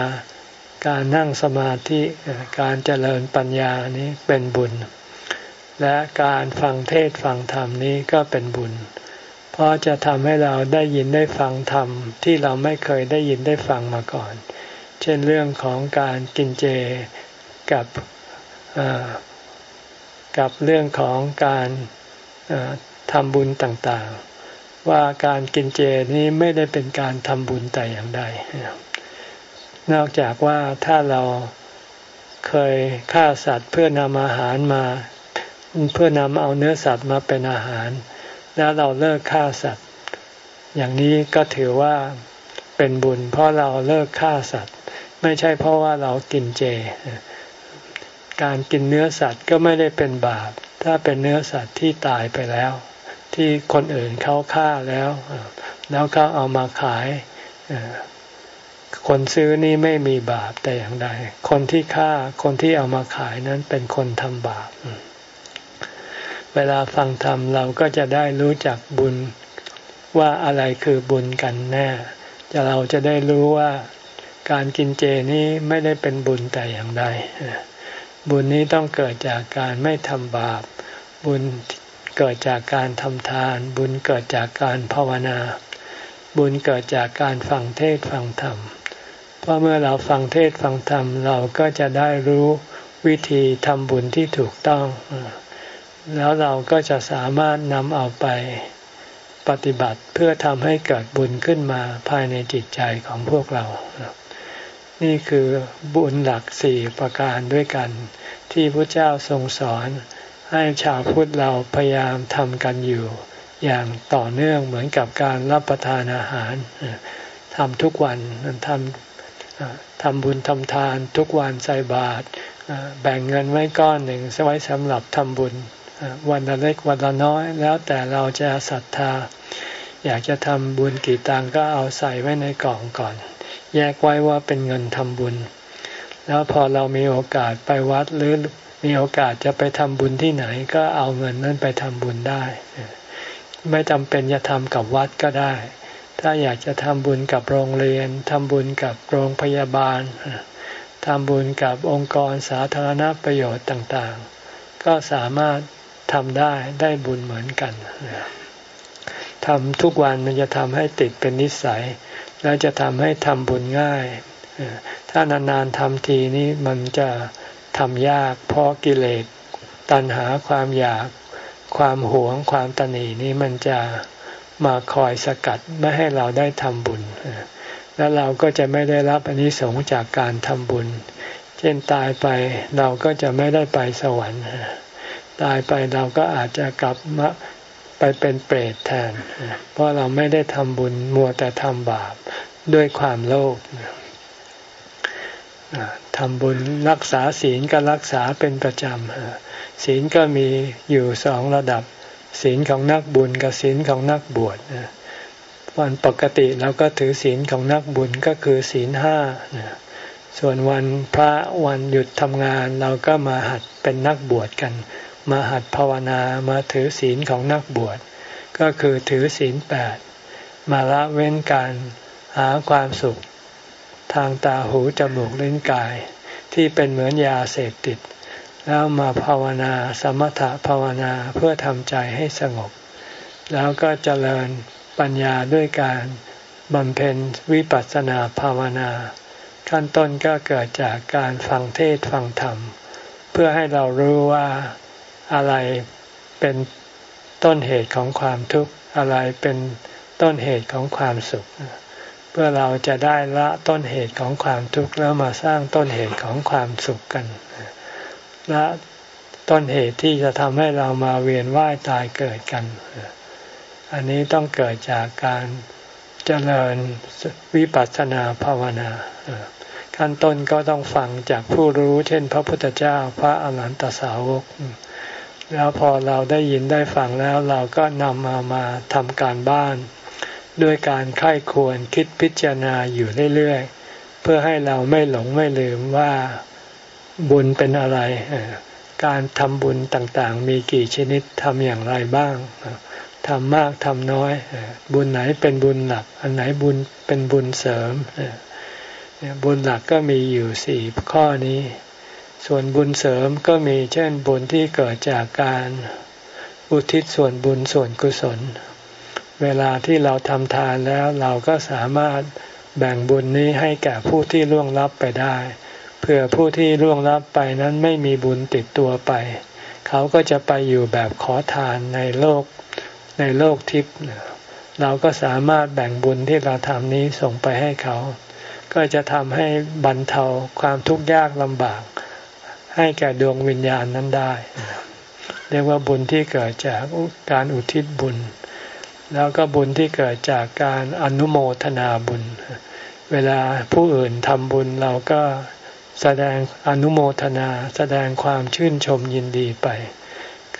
การนั่งสมาธิ การเจริญปัญญานี้เป็นบุญ และการฟังเทศฟังธรรมนี้ก็เป็นบุญ เพราะจะทำให้เราได้ยินได้ฟังธรรมที่เราไม่เคยได้ยินได้ฟังมาก่อน เช่นเรื่องของการกินเจกับ กับเรื่องของการทำบุญต่างๆ ว่าการกินเจนี้ไม่ได้เป็นการทำบุญแต่อย่างใด นอกจากว่าถ้าเราเคยฆ่าสัตว์เพื่อนำอาหารมา เพื่อนำเอาเนื้อสัตว์มาเป็นอาหาร แล้วเราเลิกฆ่าสัตว์ อย่างนี้ก็ถือว่าเป็นบุญ เพราะเราเลิกฆ่าสัตว์ ไม่ใช่เพราะว่าเรากินเจ การกินเนื้อสัตว์ก็ไม่ได้เป็นบาป ถ้าเป็นเนื้อสัตว์ที่ตายไปแล้ว ที่คนอื่นเขาฆ่าแล้ว แล้วเขาเอามาขาย คนซื้อนี่ไม่มีบาปแต่อย่างใด คนที่ฆ่าคนที่เอามาขายนั้นเป็นคนทำบาป เวลาฟังธรรมเราก็จะได้รู้จักบุญว่าอะไรคือบุญกันแน่ จะเราจะได้รู้ว่าการกินเจนี้ไม่ได้เป็นบุญแต่อย่างใด บุญนี้ต้องเกิดจากการไม่ทำบาป บุญเกิดจากการทำทาน บุญเกิดจากการภาวนา บุญเกิดจากการฟังเทศฟังธรรม เพราะเมื่อเราฟังเทศฟังธรรมเราก็จะได้รู้วิธีทำบุญที่ถูกต้อง แล้วเราก็จะสามารถนำเอาไปปฏิบัติเพื่อทำให้เกิดบุญขึ้นมาภายในจิตใจของพวกเรา นี่คือบุญหลักสี่ประการด้วยกัน ที่พระเจ้าทรงสอนให้ชาวพุทธเราพยายามทำกันอยู่ อย่างต่อเนื่องเหมือนกับการรับประทานอาหารทำทุกวันทำทำบุญทำทาน ทุกวันใส่บาตรแบ่งเงินไว้ก้อนหนึ่งไว้สำหรับทำบุญวันละเล็กวันละน้อย แล้วแต่เราจะศรัทธา อยากจะทำบุญกี่ตังก็เอาใส่ไว้ในกล่องก่อน แยกไว้ว่าเป็นเงินทำบุญ แล้วพอเรามีโอกาสไปวัดหรือมีโอกาสจะไปทำบุญที่ไหนก็เอาเงินนั้นไปทำบุญได้ ไม่จำเป็นจะทำกับวัดก็ได้ ถ้าอยากจะทำบุญกับโรงเรียนทำบุญกับโรงพยาบาลทำบุญกับองค์กรสาธารณประโยชน์ต่างๆ ก็สามารถทำได้ได้บุญเหมือนกันทำทุกวันมันจะทำให้ติดเป็นนิสัย แล้วจะทำให้ทำบุญง่าย ถ้านานๆทำทีนี้มันจะทำยากเพราะกิเลสตัณหาความอยากความหวงความตนีนี้มันจะมาคอยสกัดไม่ให้เราได้ทำบุญ แล้วเราก็จะไม่ได้รับอนนิสงส์จากการทำบุญ เช่นตายไปเราก็จะไม่ได้ไปสวรรค์ ตายไปเราก็อาจจะกลับมา ไปเป็นเปรตแทน เพราะเราไม่ได้ทำบุญมัวแต่ทำบาปด้วยความโลภทำบุญรักษาศีลก็รักษาเป็นประจำศีลก็มีอยู่สองระดับ ศีลของนักบุญกับศีลของนักบวชวันปกติเราก็ถือศีลของนักบุญก็คือศีลห้าส่วนวันพระวันหยุดทำงานเราก็มาหัดเป็นนักบวชกัน มาหัดภาวนามาถือศีลของนักบวช ก็คือถือศีลแปดมาละเว้นการหาความสุข ทางตาหูจมูกลิ้นกาย ที่เป็นเหมือนยาเสพติด แล้วมาภาวนาสมถะภาวนาเพื่อทำใจให้สงบ แล้วก็เจริญปัญญาด้วยการบำเพ็ญวิปัสสนาภาวนา ขั้นต้นก็เกิดจากการฟังเทศฟังธรรม เพื่อให้เรารู้ว่า อะไรเป็นต้นเหตุของความทุกข์อะไรเป็นต้นเหตุของความสุข เพื่อเราจะได้ละต้นเหตุของความทุกข์แล้วมาสร้างต้นเหตุของความสุขกันละต้นเหตุที่จะทำให้เรามาเวียนว่ายตายเกิดกัน อันนี้ต้องเกิดจากการเจริญวิปัสสนาภาวนาขั้นต้นก็ต้องฟังจากผู้รู้ เช่น พระพุทธเจ้าพระอรหันตสาวก แล้วพอเราได้ยินได้ฟังแล้วเราก็นำมามาทำการบ้าน ด้วยการไข้ควรคิดพิจารณาอยู่เรื่อยๆ เพื่อให้เราไม่หลงไม่ลืมว่าบุญเป็นอะไร การทำบุญต่างๆ มีกี่ชนิดทำอย่างไรบ้างทำมากทำน้อย บุญไหนเป็นบุญหลัก อันไหนบุญเป็นบุญเสริมบุญหลักก็มีอยู่สี่ข้อนี้ ส่วนบุญเสริมก็มีเช่นบุญที่เกิดจากการอุทิศส่วนบุญส่วนกุศล เวลาที่เราทำทานแล้วเราก็สามารถแบ่งบุญนี้ให้แก่ผู้ที่ล่วงลับไปได้ เพื่อผู้ที่ล่วงลับไปนั้นไม่มีบุญติดตัวไป เขาก็จะไปอยู่แบบขอทานในโลกในโลกทิพย์เราก็สามารถแบ่งบุญที่เราทำนี้ส่งไปให้เขา ก็จะทำให้บรรเทาความทุกข์ยากลำบาก ให้แก่ดวงวิญญาณนั้นได้ เรียกว่าบุญที่เกิดจากการอุทิศบุญ แล้วก็บุญที่เกิดจากการอนุโมทนาบุญ เวลาผู้อื่นทำบุญเราก็แสดงอนุโมทนา แสดงความชื่นชมยินดีไป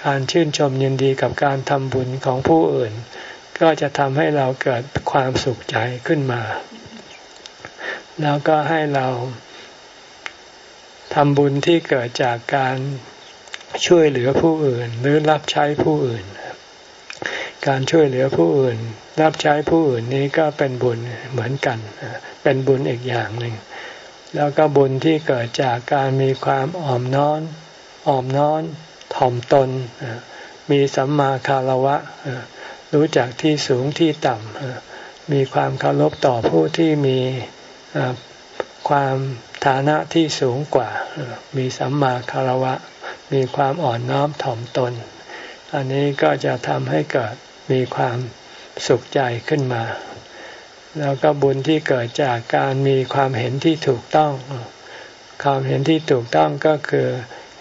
การชื่นชมยินดีกับการทำบุญของผู้อื่น ก็จะทำให้เราเกิดความสุขใจขึ้นมา แล้วก็ให้เรา ทำบุญที่เกิดจากการช่วยเหลือผู้อื่น หรือรับใช้ผู้อื่น การช่วยเหลือผู้อื่น รับใช้ผู้อื่นนี้ก็เป็นบุญเหมือนกัน เป็นบุญอีกอย่างหนึ่ง แล้วก็บุญที่เกิดจากการมีความอ่อมน้อนอ่อมน้อนถ่อมตน มีสัมมาคารวะ รู้จักที่สูงที่ต่ำมีความเคารพต่อผู้ที่มีความ ฐานะที่สูงกว่า มีสัมมาคารวะ มีความอ่อนน้อมถ่อมตน อันนี้ก็จะทำให้เกิดมีความสุขใจขึ้นมา แล้วก็บุญที่เกิดจากการมีความเห็นที่ถูกต้อง ความเห็นที่ถูกต้องก็คือ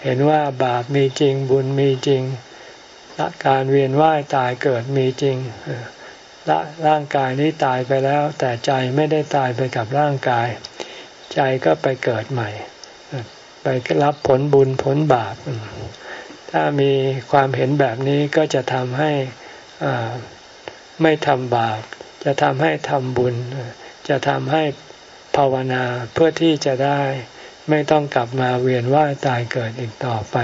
เห็นว่าบาปมีจริงบุญมีจริงการเวียนว่ายตายเกิดมีจริงร่างกายนี้ตายไปแล้ว แต่ใจไม่ได้ตายไปกับร่างกาย ใจก็ไปเกิดใหม่ ไปรับผลบุญผลบาป ถ้ามีความเห็นแบบนี้ก็จะทำให้ไม่ทำบาป จะทำให้ทำบุญ จะทำให้ภาวนาเพื่อที่จะได้ไม่ต้องกลับมาเวียนว่ายตายเกิดอีกต่อไป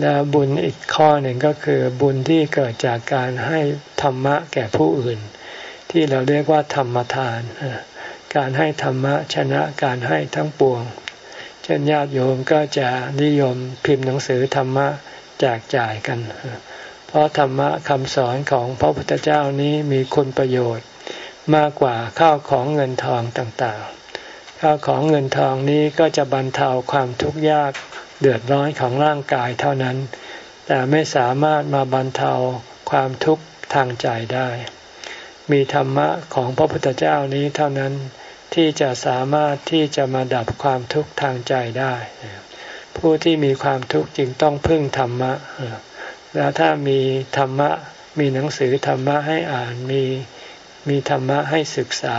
และบุญอีกข้อหนึ่งก็คือบุญที่เกิดจากการให้ธรรมะแก่ผู้อื่น ที่เราเรียกว่าธรรมทาน การให้ธรรมะชนะการให้ทั้งปวง เช่นญาติโยมก็จะนิยมพิมพ์หนังสือธรรมะแจกจ่ายกัน เพราะธรรมะคำสอนของพระพุทธเจ้านี้มีคุณประโยชน์มากกว่าข้าวของเงินทองต่างๆ ข้าวของเงินทองนี้ก็จะบรรเทาความทุกข์ยากเดือดร้อนของร่างกายเท่านั้น แต่ไม่สามารถมาบรรเทาความทุกข์ทางใจได้ มีธรรมะของพระพุทธเจ้านี้เท่านั้นที่จะสามารถที่จะมาดับความทุกข์ทางใจได้ ผู้ที่มีความทุกข์จึงต้องพึ่งธรรมะ แล้วถ้ามีธรรมะมีหนังสือธรรมะให้อ่านมีมีธรรมะให้ศึกษา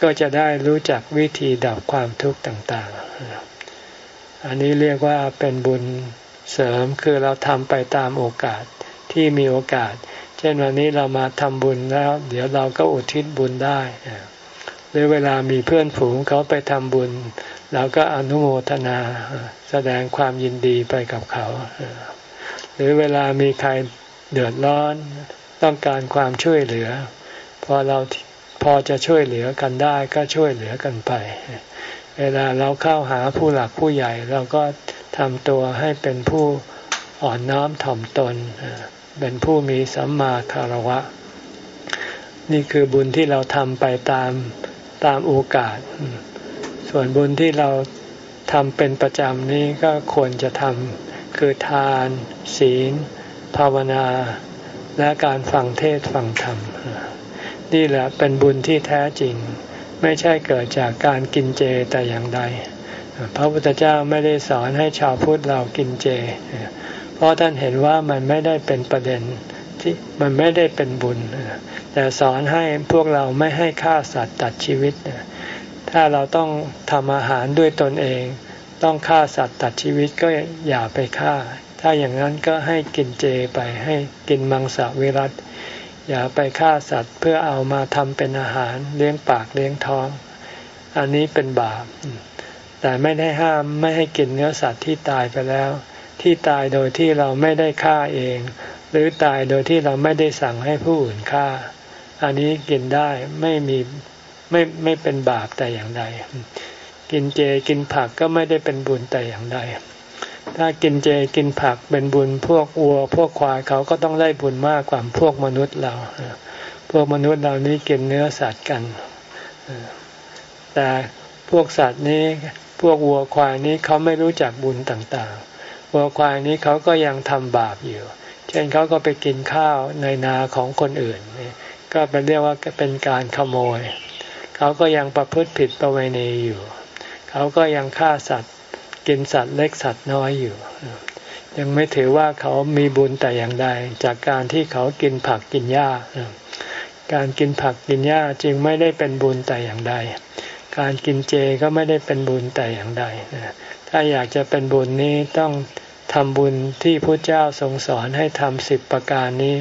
ก็จะได้รู้จักวิธีดับความทุกข์ต่างๆ อันนี้เรียกว่าเป็นบุญเสริมคือเราทำไปตามโอกาสที่มีโอกาส เช่นวันนี้เรามาทำบุญแล้ว เดี๋ยวเราก็อุทิศบุญได้ หรือเวลามีเพื่อนฝูงเขาไปทำบุญเราก็อนุโมทนาแสดงความยินดีไปกับเขา หรือเวลามีใครเดือดร้อนต้องการความช่วยเหลือ พอเราพอจะช่วยเหลือกันได้ก็ช่วยเหลือกันไป เวลาเราเข้าหาผู้หลักผู้ใหญ่ เราก็ทำตัวให้เป็นผู้อ่อนน้อมถ่อมตน เป็นผู้มีสัมมาคารวะ นี่คือบุญที่เราทำไปตามตามโอกาส ส่วนบุญที่เราทำเป็นประจำนี้ก็ควรจะทำคือทาน ศีล ภาวนา และการฟังเทศฟังธรรม นี่แหละเป็นบุญที่แท้จริง ไม่ใช่เกิดจากการกินเจแต่อย่างใด พระพุทธเจ้าไม่ได้สอนให้ชาวพุทธเรากินเจ เพราะท่านเห็นว่ามันไม่ได้เป็นประเด็นที่มันไม่ได้เป็นบุญ แต่สอนให้พวกเราไม่ให้ฆ่าสัตว์ตัดชีวิต ถ้าเราต้องทำอาหารด้วยตนเอง ต้องฆ่าสัตว์ตัดชีวิตก็อย่าไปฆ่า ถ้าอย่างนั้นก็ให้กินเจไปให้กินมังสวิรัตอย่าไปฆ่าสัตว์เพื่อเอามาทำเป็นอาหารเลี้ยงปากเลี้ยงท้อง อันนี้เป็นบาป แต่ไม่ได้ห้ามไม่ให้กินเนื้อสัตว์ที่ตายไปแล้ว ที่ตายโดยที่เราไม่ได้ฆ่าเอง หรือตายโดยที่เราไม่ได้สั่งให้ผู้อื่นฆ่า อันนี้กินได้ไม่มีไม่ไม่เป็นบาปแต่อย่างใด กินเจกินผักก็ไม่ได้เป็นบุญแต่อย่างใด ถ้ากินเจกินผักเป็นบุญพวกวัว พวกควายเขาก็ต้องได้บุญมากกว่าพวกมนุษย์เรา พวกมนุษย์เรานี้กินเนื้อสัตว์กัน แต่พวกสัตว์นี้พวกวัวควายนี้เขาไม่รู้จักบุญต่าง วัวควายนี้เขาก็ยังทำบาปอยู่ เช่นเขาก็ไปกินข้าวในนาของคนอื่น ก็เป็นเรียกว่าเป็นการขโมย เขาก็ยังประพฤติผิดประเวณีอยู่ เขาก็ยังฆ่าสัตว์ กินสัตว์เล็กสัตว์น้อยอยู่ ยังไม่ถือว่าเขามีบุญแต่อย่างใด จากการที่เขากินผักกินหญ้า การกินผักกินหญ้าจึงไม่ได้เป็นบุญแต่อย่างใด การกินเจก็ไม่ได้เป็นบุญแต่อย่างใด ถ้าอยากจะเป็นบุญนี้ต้องทำบุญที่พระเจ้าทรงสอนให้ทำสิบประการนี้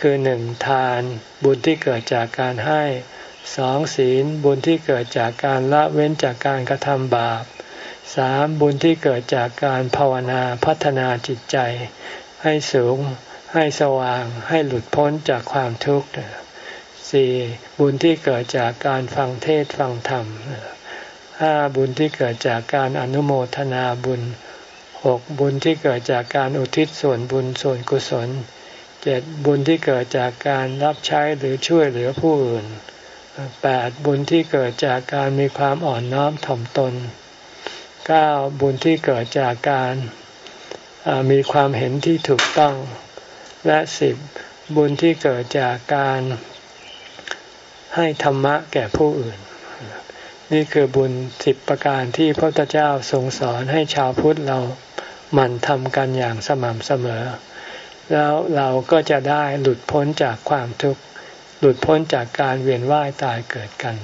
คือหนึ่งทานบุญที่เกิดจากการให้สองศีลบุญที่เกิดจากการละเว้นจากการกระทำบาปสามบุญที่เกิดจากการภาวนาพัฒนาจิตใจ ให้สูง ให้สว่างให้หลุดพ้นจากความทุกข์สี่บุญที่เกิดจากการฟังเทศฟังธรรม ห้าบุญที่เกิดจากการอนุโมทนาบุญหกบุญที่เกิดจากการอุทิศส่วนบุญส่วนกุศลเจ็ดบุญที่เกิดจากการรับใช้หรือช่วยเหลือผู้อื่นแปดบุญที่เกิดจากการมีความอ่อนน้อมถ่อมตนเก้าบุญที่เกิดจากการมีความเห็นที่ถูกต้อง และสิบบุญที่เกิดจากการให้ธรรมะแก่ผู้อื่น นี่คือบุญสิบประการที่พระพุทธเจ้าทรงสอนให้ชาวพุทธเราหมั่นทำกันอย่างสม่ำเสมอ แล้วเราก็จะได้หลุดพ้นจากความทุกข์ หลุดพ้นจากการเวียนว่ายตายเกิดกัน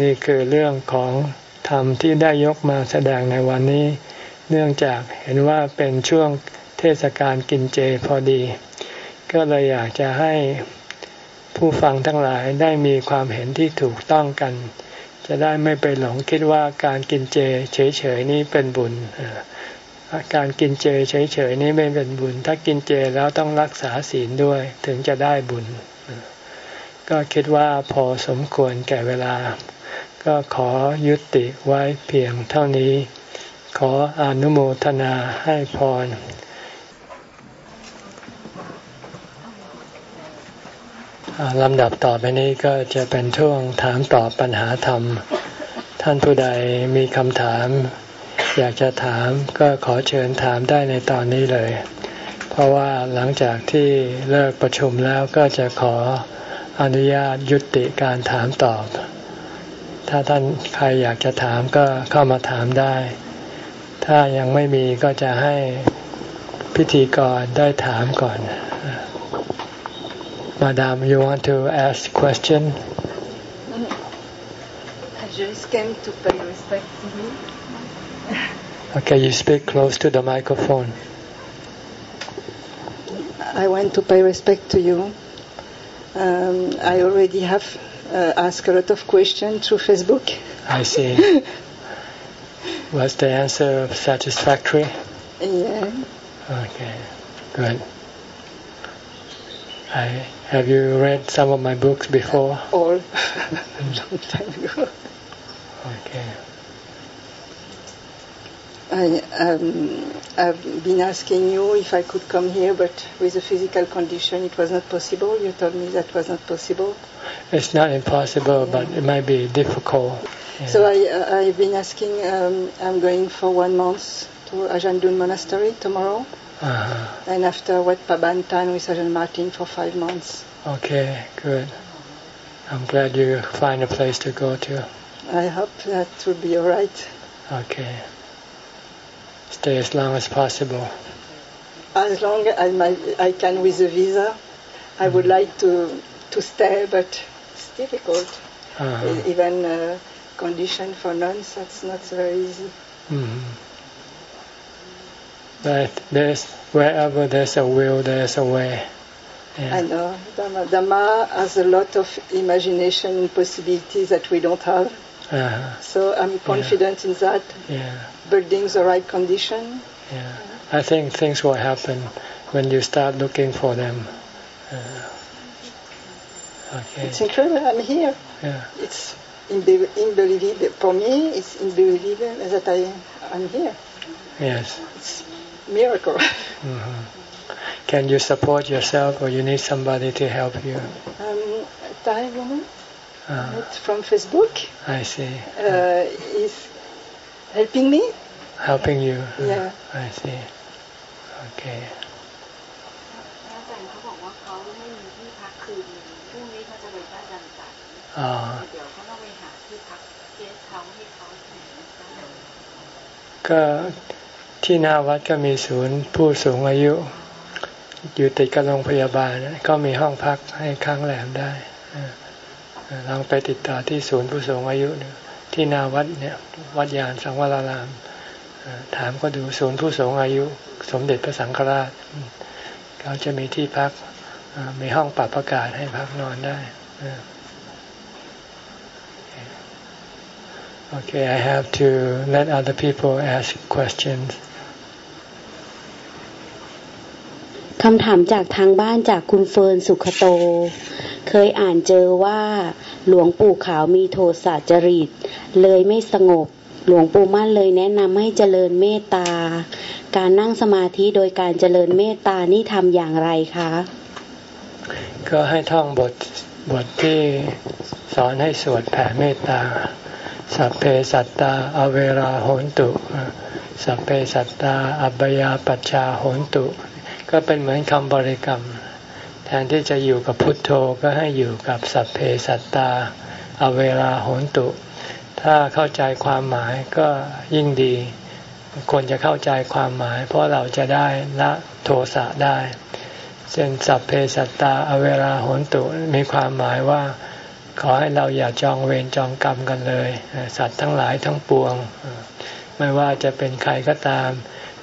นี่คือเรื่องของธรรมที่ได้ยกมาแสดงในวันนี้ เนื่องจากเห็นว่าเป็นช่วงเทศกาลกินเจพอดี ก็เลยอยากจะให้ผู้ฟังทั้งหลายได้มีความเห็นที่ถูกต้องกัน จะได้ไม่ไปหลงคิดว่าการกินเจเฉยๆนี้เป็นบุญการกินเจเฉยๆนี้ไม่เป็นบุญ ถ้ากินเจแล้วต้องรักษาศีลด้วยถึงจะได้บุญ ก็คิดว่าพอสมควรแก่เวลา ก็ขอยุติไว้เพียงเท่านี้ ขออนุโมทนาให้พร ลำดับต่อไปนี้ก็จะเป็นช่วงถามตอบปัญหาธรรม ท่านผู้ใดมีคำถาม อยากจะถามก็ขอเชิญถามได้ในตอนนี้เลย เพราะว่าหลังจากที่เลิกประชุมแล้วก็จะขออนุญาตยุติการถามตอบ ถ้าท่านใครอยากจะถามก็เข้ามาถามได้ ถ้ายังไม่มีก็จะให้พิธีกรได้ถามก่อน Madam, you want to ask a question? I just came to pay respect to you. Okay, you speak close to the microphone. I want to pay respect to you. Um, I already have uh, asked a lot of questions through Facebook. I see. Was the answer satisfactory? Yeah. Okay, good. I have you read some of my books before? All, long time ago. Okay. I, um, I've been asking you if I could come here, but with a physical condition, it was not possible. You told me that was not possible. It's not impossible, but it might be difficult. Yeah. So I, uh, I've been asking. Um, I'm going for one month to Ajandun Monastery tomorrow. Uh-huh. And after Wat Pabantan with Sergeant Martin for five months. Okay, good. I'm glad you find a place to go to. I hope that will be all right. Okay. Stay as long as possible. As long as my, I can with a visa. I would mm-hmm. like to to stay, but it's difficult. Uh-huh. Even uh, condition for nuns, that's not very easy. Mm-hmm. But there's wherever there's a will, there's a way. Yeah. I know Dhamma, Dhamma has a lot of imagination and possibilities that we don't have. Uh-huh. So I'm confident yeah. in that. Yeah. Building the right condition. Yeah. I think things will happen when you start looking for them. Uh, okay. It's incredible. I'm here. Yeah. It's unbelievable for me. It's unbelievable that I am here. Yes. It's miracle. Mm-hmm. Can you support yourself, or you need somebody to help you? Um, Thai woman uh, from Facebook. I see. Uh, is helping me. Helping you. Yeah. I see. Okay. อ๋อก็ ที่หน้าวัดก็มีศูนย์ผู้สูงอายุ อยู่ติดกับโรงพยาบาลก็มีห้องพักให้ค้างแหลมได้ลองไปติดต่อที่ศูนย์ผู้สูงอายุที่นาวัดเนี่ยวัดยานสังวราราม ถามก็ดูศูนย์ผู้สูงอายุ สมเด็จพระสังฆราชเขาจะมีที่พักมีห้องปรับอากาศให้พักนอนได้ Okay, I have to let other people ask questions. คำถามจากทางบ้านจากคุณเฟิร์นสุขโต เคยอ่านเจอว่าหลวงปู่ขาวมีโทสะจริต เลยไม่สงบ หลวงปู่มั่นเลยแนะนำให้เจริญเมตตา การนั่งสมาธิโดยการเจริญเมตตานี่ทำอย่างไรคะ ก็ให้ท่องบทบทที่สอนให้สวดแผ่เมตตา สัพเพสัตตา อเวราโหนตุ สัพเพสัตตา อัปยาปัชชาโหนตุ ก็เป็นเหมือนคำบริกรรม แทนที่จะอยู่กับพุทโธก็ให้อยู่กับสัพเพสัตตา อเวราโหนตุ ถ้าเข้าใจความหมายก็ยิ่งดี ควรจะเข้าใจความหมาย เพราะเราจะได้ละโทสะได้เช่นสัพเพสัตตา อเวราโหนตุมีความหมายว่าขอให้เราอย่าจองเวรจองกรรมกันเลย สัตว์ทั้งหลายทั้งปวง ไม่ว่าจะเป็นใครก็ตาม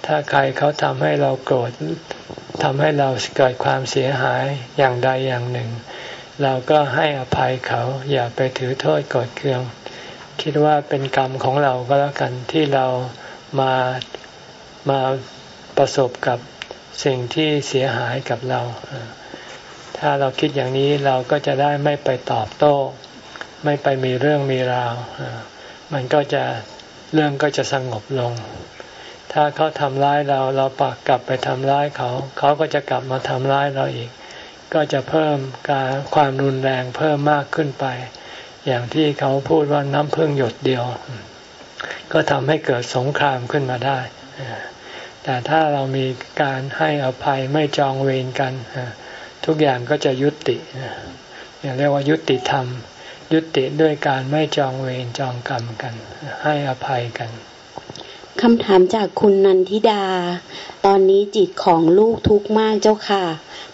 ถ้าใครเขาทำให้เราโกรธ ทำให้เราเกิดความเสียหายอย่างใดอย่างหนึ่ง เราก็ให้อภัยเขาอย่าไปถือโทษกดเคือง คิดว่าเป็นกรรมของเราก็แล้วกันที่เรามามาประสบกับสิ่งที่เสียหายกับเรา ถ้าเราคิดอย่างนี้เราก็จะได้ไม่ไปตอบโต้ ไม่ไปมีเรื่องมีราว มันก็จะเรื่องก็จะสงบลง ถ้าเขาทำร้ายเราเราปากกลับไปทำร้ายเขา เขาก็จะกลับมาทำร้ายเราอีก ก็จะเพิ่มการความรุนแรงเพิ่มมากขึ้นไป อย่างที่เขาพูดว่าน้ำพึ่งหยดเดียว ก็ทำให้เกิดสงครามขึ้นมาได้ แต่ถ้าเรามีการให้อภัยไม่จองเวรกัน ทุกอย่างก็จะยุติเรียกว่ายุติธรรม ยุติด้วยการไม่จองเวรจองกรรมกัน ให้อภัยกัน คำถามจากคุณนันทิดา ตอนนี้จิตของลูกทุกข์มากเจ้าค่ะ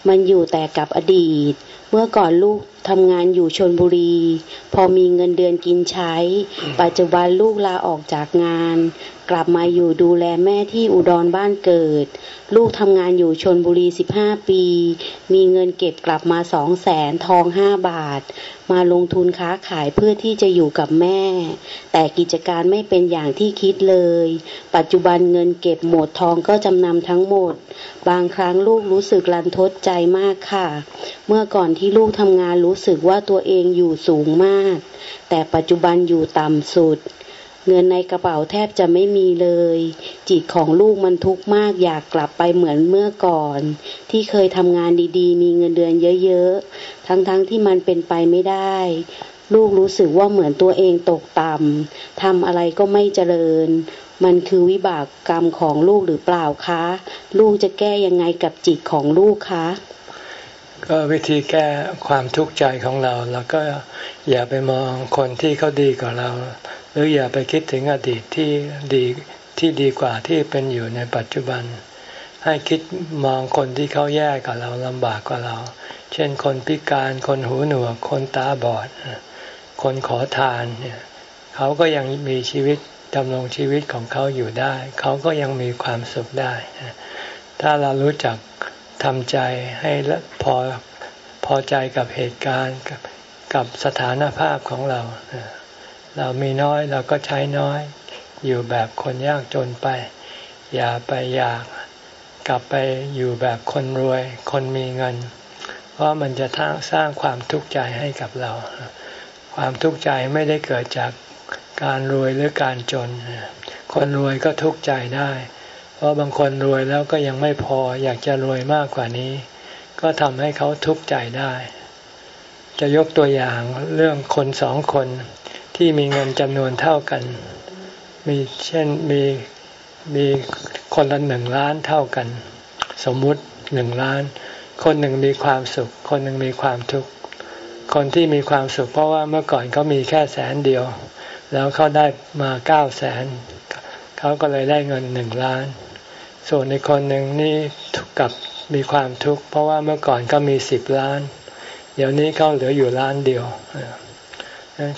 มันอยู่แต่กับอดีต เมื่อก่อนลูกทำงานอยู่ชนบุรี พอมีเงินเดือนกินใช้ ปัจจุบันลูกลาออกจากงาน กลับมาอยู่ดูแลแม่ที่อุดรบ้านเกิด ลูกทำงานอยู่ชนบุรีสิบห้าปี มีเงินเก็บกลับมาสองแสนทองห้าบาท มาลงทุนค้าขายเพื่อที่จะอยู่กับแม่ แต่กิจการไม่เป็นอย่างที่คิดเลย ปัจจุบันเงินเก็บหมดทองก็จำนำทั้งหมด บางครั้งลูกรู้สึกรันทดใจมากค่ะ เมื่อก่อนที่ลูกทำงานรู้สึกว่าตัวเองอยู่สูงมาก แต่ปัจจุบันอยู่ต่ำสุด เงินในกระเป๋าแทบจะไม่มีเลย จิตของลูกมันทุกข์มากอยากกลับไปเหมือนเมื่อก่อน ที่เคยทำงานดีๆ มีเงินเดือนเยอะๆ ทั้งๆทที่มันเป็นไปไม่ได้ ลูกรู้สึกว่าเหมือนตัวเองตกต่ำทำอะไรก็ไม่เจริญ มันคือวิบากกรรมของลูกหรือเปล่าคะ ลูกจะแก้ยังไงกับจิตของลูกคะก็วิธีแก้ความทุกข์ใจของเราแล้วก็อย่าไปมองคนที่เขาดีกว่าเรา หรืออย่าไปคิดถึงอดีตที่ดีที่ดีกว่าที่เป็นอยู่ในปัจจุบัน ให้คิดมองคนที่เขาแย่กับเราลำบากกว่าเรา เช่นคนพิการคนหูหนวกคนตาบอด คนขอทานเนี่ยเขาก็ยังมีชีวิตดำรงชีวิตของเขาอยู่ได้ เขาก็ยังมีความสุขได้ ถ้าเรารู้จักทำใจให้พอพอใจกับเหตุการณ์กับสถานภาพของเรา เรามีน้อยเราก็ใช้น้อย อยู่แบบคนยากจนไป อย่าไปอยากกลับไปอยู่แบบคนรวย คนมีเงิน เพราะมันจะทั้งสร้างความทุกข์ใจให้กับเรา ความทุกข์ใจไม่ได้เกิดจากการรวยหรือการจน คนรวยก็ทุกข์ใจได้ เพราะบางคนรวยแล้วก็ยังไม่พออยากจะรวยมากกว่านี้ ก็ทำให้เขาทุกข์ใจได้ จะยกตัวอย่างเรื่องคนสองคน ที่มีเงินจำนวนเท่ากัน มีเช่นมีมีคนละหนึ่งล้านเท่ากัน สมมุติหนึ่งล้าน คนหนึ่งมีความสุข คนหนึ่งมีความทุกข์คนที่มีความสุขเพราะว่าเมื่อก่อนเขามีแค่แสนเดียว แล้วเขาได้มาเก้าแสนเขาก็เลยได้เงินหนึ่งล้าน ส่วนในคนหนึ่งนี่กับมีความทุกข์เพราะว่าเมื่อก่อนก็มีสิบล้าน เดี๋ยวนี้เขาเหลืออยู่ล้านเดียว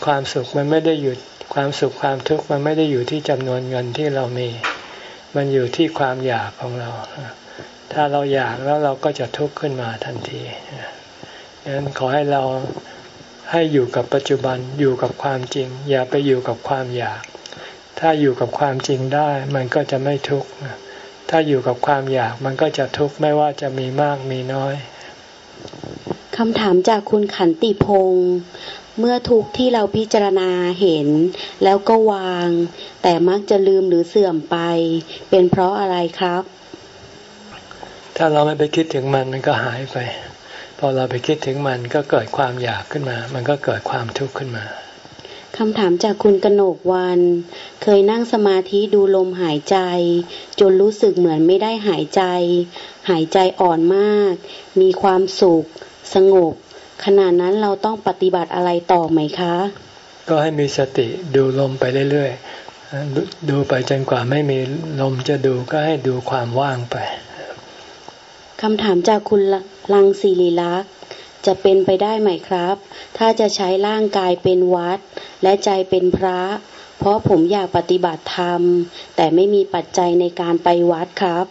ความสุขมันไม่ได้อยู่ความสุขความทุกข์มันไม่ได้อยู่ที่จำนวนเงินที่เรามี มันอยู่ที่ความอยากของเรา ถ้าเราอยากแล้วเราก็จะทุกข์ขึ้นมาทันทีดังนั้นขอให้เราให้อยู่กับปัจจุบันอยู่กับความจริง อย่าไปอยู่กับความอยาก ถ้าอยู่กับความจริงได้มันก็จะไม่ทุกข์ถ้าอยู่กับความอยากมันก็จะทุกข์ไม่ว่าจะมีมากมีน้อยคำถามจากคุณขันติพงศ์ เมื่อทุกที่เราพิจารณาเห็น แล้วก็วาง แต่มักจะลืมหรือเสื่อมไป เป็นเพราะอะไรครับ ถ้าเราไม่ไปคิดถึงมันมันก็หายไป พอเราไปคิดถึงมันก็เกิดความอยากขึ้นมา มันก็เกิดความทุกข์ขึ้นมาคำถามจากคุณกนกวัน เคยนั่งสมาธิดูลมหายใจ จนรู้สึกเหมือนไม่ได้หายใจ หายใจอ่อนมาก มีความสุข สงบ ขณะนั้นเราต้องปฏิบัติอะไรต่อไหมคะ ก็ให้มีสติดูลมไปเรื่อยๆ ดูไปจนกว่าไม่มีลมจะดูก็ให้ดูความว่างไปคำถามจากคุณลังศิริลักษ์จะเป็นไปได้ไหมครับ ถ้าจะใช้ร่างกายเป็นวัด และใจเป็นพระ เพราะผมอยากปฏิบัติธรรม แต่ไม่มีปัจจัยในการไปวัดครับ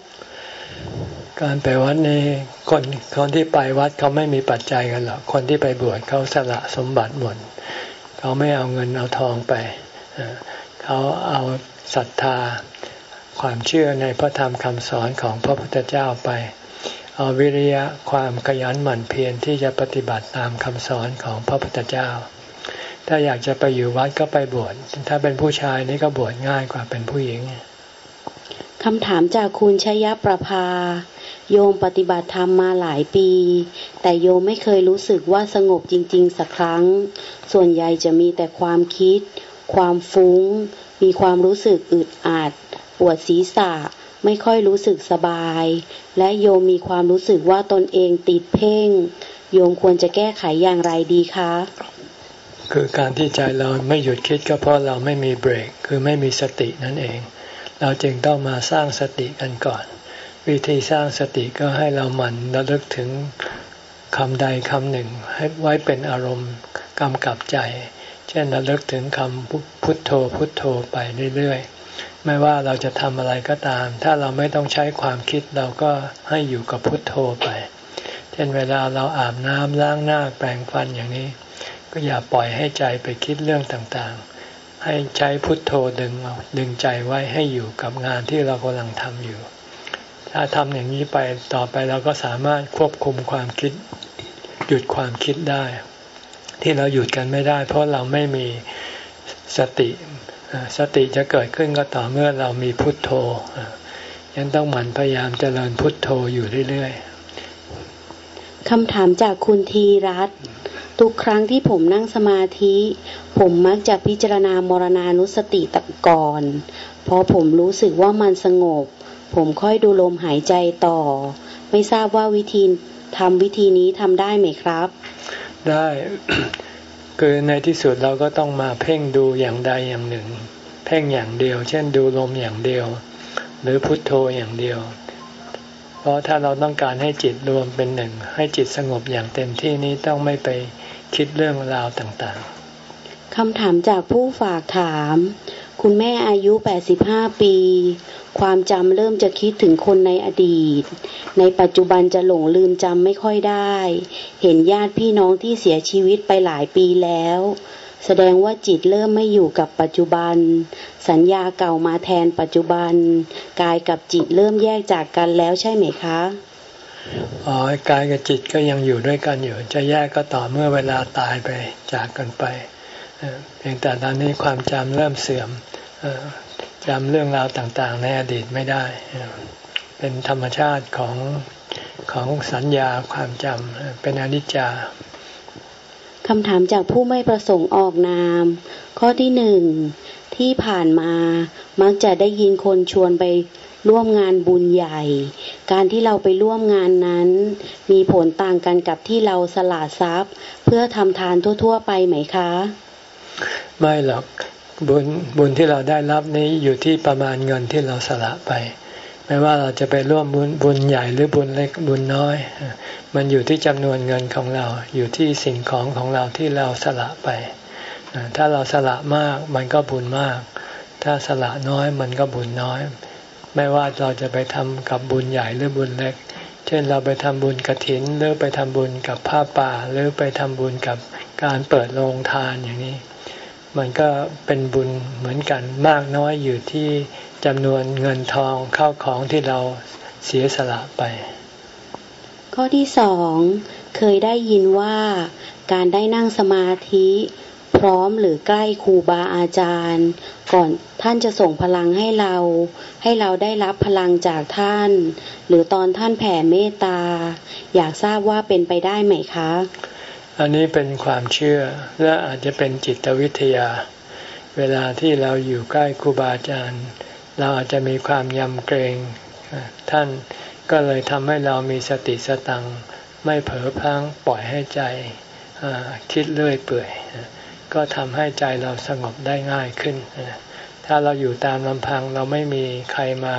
การไปวัดนี่คนคนที่ไปวัดเขาไม่มีปัจจัยกันหรอกคนที่ไปบวชเขาสละสมบัติหมดเขาไม่เอาเงินเอาทองไปเขาเอาศรัทธาความเชื่อในพระธรรมคำสอนของพระพุทธเจ้าไป เอาวิริยะความขยันหมั่นเพียรที่จะปฏิบัติตามคำสอนของพระพุทธเจ้า ถ้าอยากจะไปอยู่วัดก็ไปบวชถ้าเป็นผู้ชายนี่ก็บวชง่ายกว่าเป็นผู้หญิงคำถามจากคุณชยประภา โยมปฏิบัติธรรมมาหลายปี แต่โยมไม่เคยรู้สึกว่าสงบจริง ๆ สักครั้ง ส่วนใหญ่จะมีแต่ความคิด ความฟุง้ง มีความรู้สึกอึดอัดปวดศีรษะ ไม่ค่อยรู้สึกสบาย และโยมมีความรู้สึกว่าตนเองติดเพ่ง โยมควรจะแก้ไขอย่างไรดีคะ คือการที่ใจเราไม่หยุดคิดก็เพราะเราไม่มีเบรก คือไม่มีสตินั่นเอง เราจึงต้องมาสร้างสติกันก่อน วิธีสร้างสติก็ให้เราหมั่นระลึกถึงคำใดคำหนึ่ง ให้ไว้เป็นอารมณ์กำกับใจ เช่นระลึกถึงคำพุทโธพุทโธไปเรื่อยๆ ไม่ว่าเราจะทำอะไรก็ตาม ถ้าเราไม่ต้องใช้ความคิดเราก็ให้อยู่กับพุทโธไป เช่นเวลาเราอาบน้ำล้างหน้าแปรงฟันอย่างนี้ ก็อย่าปล่อยให้ใจไปคิดเรื่องต่างๆ ให้ใช้พุทโธดึงดึงใจไว้ให้อยู่กับงานที่เรากำลังทำอยู่ ถ้าทำอย่างนี้ไปต่อไปเราก็สามารถควบคุมความคิด หยุดความคิดได้ ที่เราหยุดกันไม่ได้ เพราะเราไม่มีสติสติจะเกิดขึ้นก็ต่อเมื่อเรามีพุทโธยังต้องหมั่นพยายามเจริญพุทโธอยู่เรื่อยๆคำถามจากคุณทีรัตทุกครั้งที่ผมนั่งสมาธิ ผมมักจะพิจารณามรณานุสติตะก่อนพอผมรู้สึกว่ามันสงบ ผมค่อยดูลมหายใจต่อ ไม่ทราบว่าวิธีทำวิธีนี้ทำได้ไหมครับ ได้คือในที่สุดเราก็ต้องมาเพ่งดูอย่างใดอย่างหนึ่ง เพ่งอย่างเดียว เช่นดูลมอย่างเดียว หรือพุทโธอย่างเดียว เพราะถ้าเราต้องการให้จิตรวมเป็นหนึ่ง ให้จิตสงบอย่างเต็มที่นี้ต้องไม่ไปคิดเรื่องราวต่างๆคำถามจากผู้ฝากถาม คุณแม่อายุ 85 ปี ความจำเริ่มจะคิดถึงคนในอดีต ในปัจจุบันจะหลงลืมจำไม่ค่อยได้ เห็นญาติพี่น้องที่เสียชีวิตไปหลายปีแล้ว แสดงว่าจิตเริ่มไม่อยู่กับปัจจุบัน สัญญาเก่ามาแทนปัจจุบัน กายกับจิตเริ่มแยกจากกันแล้วใช่ไหมคะ อ๋อ กายกับจิตก็ยังอยู่ด้วยกันอยู่ จะแยกก็ต่อเมื่อเวลาตายไปจากกันไปเพียงแต่ตอนนี้ความจำเริ่มเสื่อม จำเรื่องราวต่างๆ ในอดีตไม่ได้ เป็นธรรมชาติของของสัญญาความจำเป็นอนิจจาคำถามจากผู้ไม่ประสงค์ออกนาม ข้อที่หนึ่งที่ผ่านมามักจะได้ยินคนชวนไปร่วมงานบุญใหญ่ การที่เราไปร่วมงานนั้น มีผลต่างกันกับที่เราสละทรัพย์ เพื่อทำทานทั่ว ๆ ไปไหมคะ ไม่หรอก บุญบุญที่เราได้รับนี้อยู่ที่ประมาณเงินที่เราสละไป ไม่ว่าเราจะไปร่วมบุญบุญใหญ่หรือบุญเล็กบุญน้อย มันอยู่ที่จำนวนเงินของเราอยู่ที่สิ่งของของเราที่เราสละไป ถ้าเราสละมากมันก็บุญมาก ถ้าสละน้อยมันก็บุญน้อย ไม่ว่าเราจะไปทำกับบุญใหญ่หรือบุญเล็ก เช่นเราไปทำบุญกระถินหรือไปทำบุญกับผ้าป่าหรือไปทำบุญกับการเปิดโรงทานอย่างนี้ มันก็เป็นบุญเหมือนกันมากน้อยอยู่ที่จำนวนเงินทองเข้าของที่เราเสียสละไป ข้อที่สองเคยได้ยินว่าการได้นั่งสมาธิพร้อมหรือใกล้ครูบาอาจารย์ ก่อนท่านจะส่งพลังให้เรา ให้เราได้รับพลังจากท่าน หรือตอนท่านแผ่เมตตา อยากทราบว่าเป็นไปได้ไหมคะ อันนี้เป็นความเชื่อและอาจจะเป็นจิตวิทยา เวลาที่เราอยู่ใกล้ครูบาอาจารย์ เราอาจจะมีความยำเกรงท่านก็เลยทำให้เรามีสติสตังไม่เผลอพลั้งปล่อยให้ใจคิดเลื่อยเปื่อย ก็ทำให้ใจเราสงบได้ง่ายขึ้น ถ้าเราอยู่ตามลำพังเราไม่มีใครมา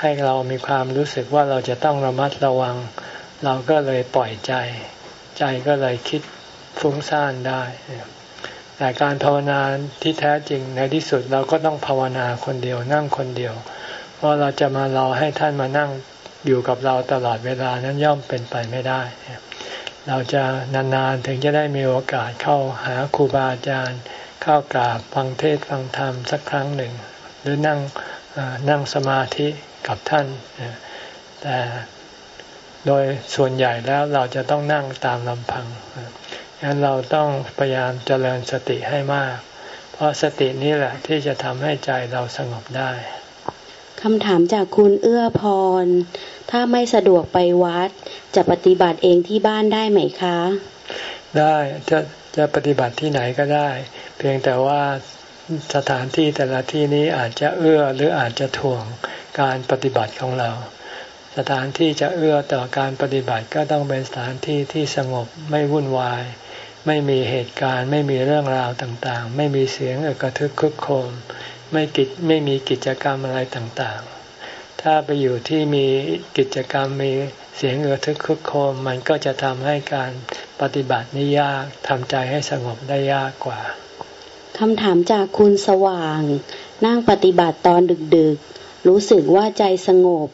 ให้เรามีความรู้สึกว่าเราจะต้องระมัดระวัง เราก็เลยปล่อยใจ ใจก็เลยคิดฟุ้งซ่านได้ แต่การภาวนาที่แท้จริงในที่สุดเราก็ต้องภาวนาคนเดียวนั่งคนเดียว เพราะเราจะมารอให้ท่านมานั่งอยู่กับเราตลอดเวลานั้นย่อมเป็นไปไม่ได้ เราจะนานๆถึงจะได้มีโอกาสเข้าหาครูบาอาจารย์ เข้ากราบฟังเทศฟังธรรมสักครั้งหนึ่ง หรือนั่งนั่งสมาธิกับท่านแต่ โดยส่วนใหญ่แล้วเราจะต้องนั่งตามลำพังงั้นเราต้องพยายามเจริญสติให้มาก เพราะสตินี้แหละที่จะทำให้ใจเราสงบได้คำถามจากคุณเอื้อพร ถ้าไม่สะดวกไปวัด จะปฏิบัติเองที่บ้านได้ไหมคะ ได้จะจะปฏิบัติที่ไหนก็ได้ เพียงแต่ว่าสถานที่แต่ละที่นี้อาจจะเอื้อหรืออาจจะถ่วงการปฏิบัติของเรา สถานที่จะเอื้อต่อการปฏิบัติก็ต้องเป็นสถานที่ที่สงบไม่วุ่นวาย ไม่มีเหตุการณ์ ไม่มีเรื่องราวต่างๆ ไม่มีเสียงเอกทึกคึกโคมไม่กิจไม่มีกิจกรรมอะไรต่างๆ ถ้าไปอยู่ที่มีกิจกรรมมีเสียงเอือทึกคึกโคมมันก็จะทำให้การปฏิบัตินี่ยากทำใจให้สงบได้ยากกว่าคำถามจากคุณสว่าง นั่งปฏิบัติตอนดึกๆ รู้สึกว่าใจสงบ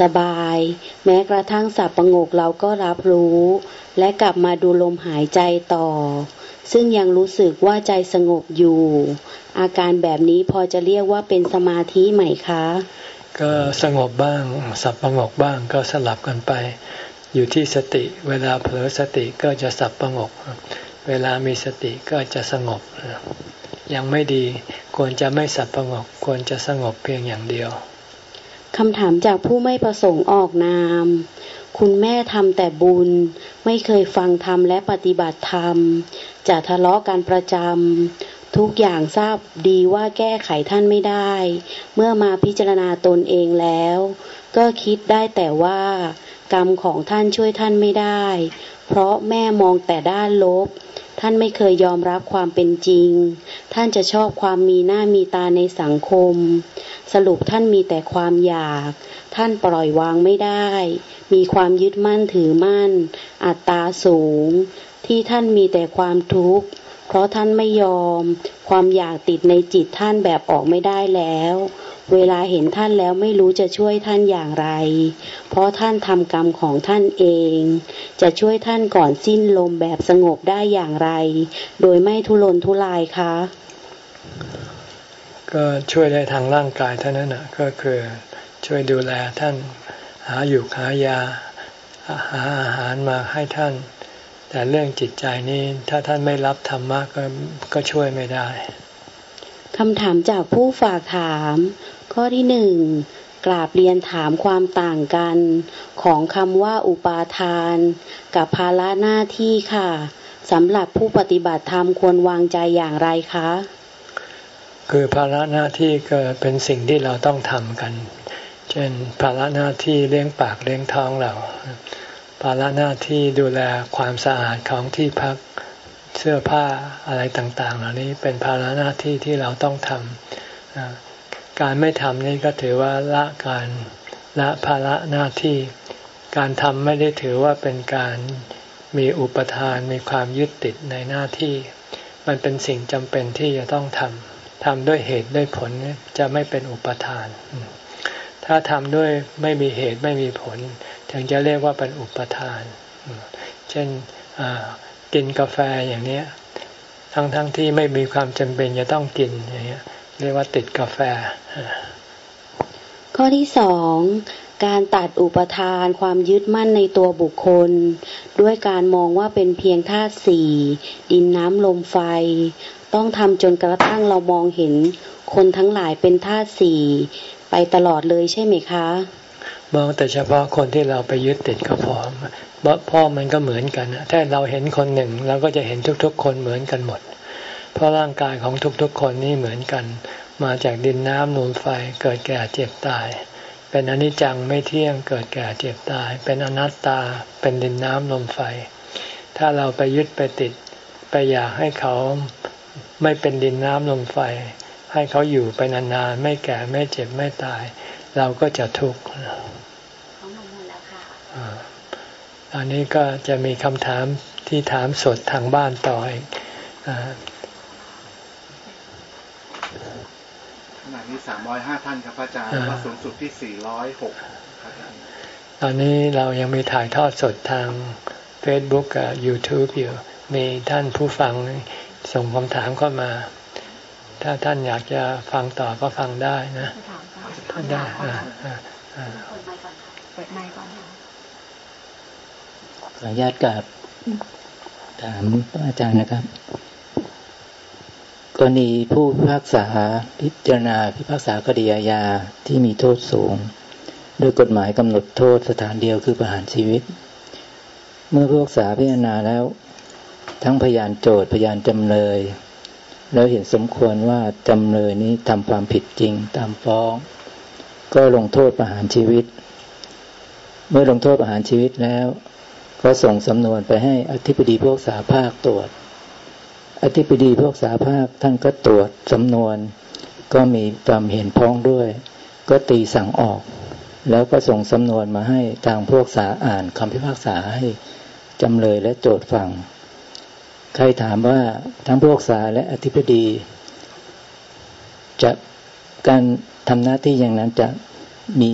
สบาย แม้กระทั่งสับประงกเราก็รับรู้ และกลับมาดูลมหายใจต่อ ซึ่งยังรู้สึกว่าใจสงบอยู่ อาการแบบนี้พอจะเรียกว่าเป็นสมาธิไหมคะ ก็สงบบ้าง สับประงกบ้างก็สลับกันไป อยู่ที่สติ เวลาเผลอสติก็จะสับประงก เวลามีสติก็จะสงบ ยังไม่ดี ควรจะไม่สับประงก ควรจะสงบเพียงอย่างเดียว คำถามจากผู้ไม่ประสงค์ออกนาม คุณแม่ทำแต่บุญ ไม่เคยฟังธรรมและปฏิบัติธรรม จะทะเลาะกันประจำ ทุกอย่างทราบดีว่าแก้ไขท่านไม่ได้ เมื่อมาพิจารณาตนเองแล้ว ก็คิดได้แต่ว่า กรรมของท่านช่วยท่านไม่ได้ เพราะแม่มองแต่ด้านลบ ท่านไม่เคยยอมรับความเป็นจริง ท่านจะชอบความมีหน้ามีตาในสังคม สรุปท่านมีแต่ความอยาก ท่านปล่อยวางไม่ได้ มีความยึดมั่นถือมั่น อัตตาสูง ที่ท่านมีแต่ความทุกข์ เพราะท่านไม่ยอม ความอยากติดในจิตท่านแบบออกไม่ได้แล้ว เวลาเห็นท่านแล้วไม่รู้จะช่วยท่านอย่างไร เพราะท่านทำกรรมของท่านเอง จะช่วยท่านก่อนสิ้นลมแบบสงบได้อย่างไร โดยไม่ทุรนทุรายคะ ก็ช่วยได้ทางร่างกายเท่านั้นนะก็คือช่วยดูแลท่านหาอยู่หายาหาอาหารมาให้ท่าน แต่เรื่องจิตใจนี้ถ้าท่านไม่รับธรรมะก็ก็ช่วยไม่ได้คำถามจากผู้ฝากถาม ข้อที่หนึ่งกราบเรียนถามความต่างกันของคำว่าอุปาทาน กับภาระหน้าที่ค่ะสำหรับผู้ปฏิบัติธรรมควรวางใจอย่างไรคะ คือภาระหน้าที่ก็เป็นสิ่งที่เราต้องทำกัน เช่นภาระหน้าที่เลี้ยงปากเลี้ยงท้องเรา ภาระหน้าที่ดูแลความสะอาดของที่พักเสื้อผ้าอะไรต่าง ๆ เหล่านี้เป็นภาระหน้าที่ที่เราต้องทำการไม่ทำนี่ก็ถือว่าละการละภาระหน้าที่ การทำไม่ได้ถือว่าเป็นการมีอุปทานมีความยึดติดในหน้าที่ มันเป็นสิ่งจำเป็นที่จะต้องทำทำด้วยเหตุด้วยผลจะไม่เป็นอุปทาน ถ้าทำด้วยไม่มีเหตุไม่มีผล ถึงจะเรียกว่าเป็นอุปทาน เช่นกินกาแฟอย่างนี้ทั้งๆทที่ไม่มีความจำเป็นจะต้องกินอย่างเงี้เรียกว่าติดกาแฟ ข้อที่สองการตัดอุปทานความยึดมั่นในตัวบุคคล ด้วยการมองว่าเป็นเพียงธาตุสี่ดินน้ำลมไฟ ต้องทำจนกระทั่งเรามองเห็นคนทั้งหลายเป็นธาตุสี่ไปตลอดเลยใช่ไหมคะ มองแต่เฉพาะคนที่เราไปยึดติดก็พอพ่อมันก็เหมือนกันถ้าเราเห็นคนหนึ่งเราก็จะเห็นทุกๆ คนเหมือนกันหมด เพราะร่างกายของทุกๆ คนนี่เหมือนกัน มาจากดินน้ำลมไฟเกิดแก่เจ็บตาย เป็นอนิจจังไม่เที่ยงเกิดแก่เจ็บตาย เป็นอนัตตา เป็นดินน้ำลมไฟ ถ้าเราไปยึดไปติด ไปอยากให้เขาไม่เป็นดินน้ำลมไฟ ให้เขาอยู่ไปนานๆไม่แก่ไม่เจ็บไม่ตาย เราก็จะทุกข์ อนนี้ก็จะมีคำถามที่ถามสดทางบ้านต่ออีกขณะนี้สามร้อยห้าท่านครับอาจารย์ว่าสูงสุดที่สี่ร้อยหกตอนนี้เรายังมีถ่ายทอดสดทาง Facebook กับ YouTube อยู่ มีท่านผู้ฟังส่งคำถามเข้ามา ถ้าท่านอยากจะฟังต่อก็ฟังได้นะได้เปิดไมค์ก่ อนขออนุญาตกับถามอาจารย์นะครับ กรณีผู้พิพากษาพิจารณาพิพากษาคดีอาญาที่มีโทษสูง โดยกฎหมายกำหนดโทษสถานเดียวคือประหารชีวิต เมื่อผู้พิพากษาพิจารณาแล้ว ทั้งพยานโจทย์พยานจำเลย แล้วเห็นสมควรว่าจำเลยนี้ทำความผิดจริงตามฟ้อง ก็ลงโทษประหารชีวิต เมื่อลงโทษประหารชีวิตแล้ว ก็ส่งสำนวนไปให้อธิบดีพิพากษาภาคตรวจ อธิบดีพวกสาภาคท่านก็ตรวจสำนวน ก็มีความเห็นพ้องด้วย ก็ตีสั่งออก แล้วก็ส่งสำนวนมาให้ทางพวกสาอ่านคำพิพากษาให้จำเลยและโจทย์ฟัง ใครถามว่าทั้งพวกสาและอธิบดี จะการทำหน้าที่อย่างนั้นจะมี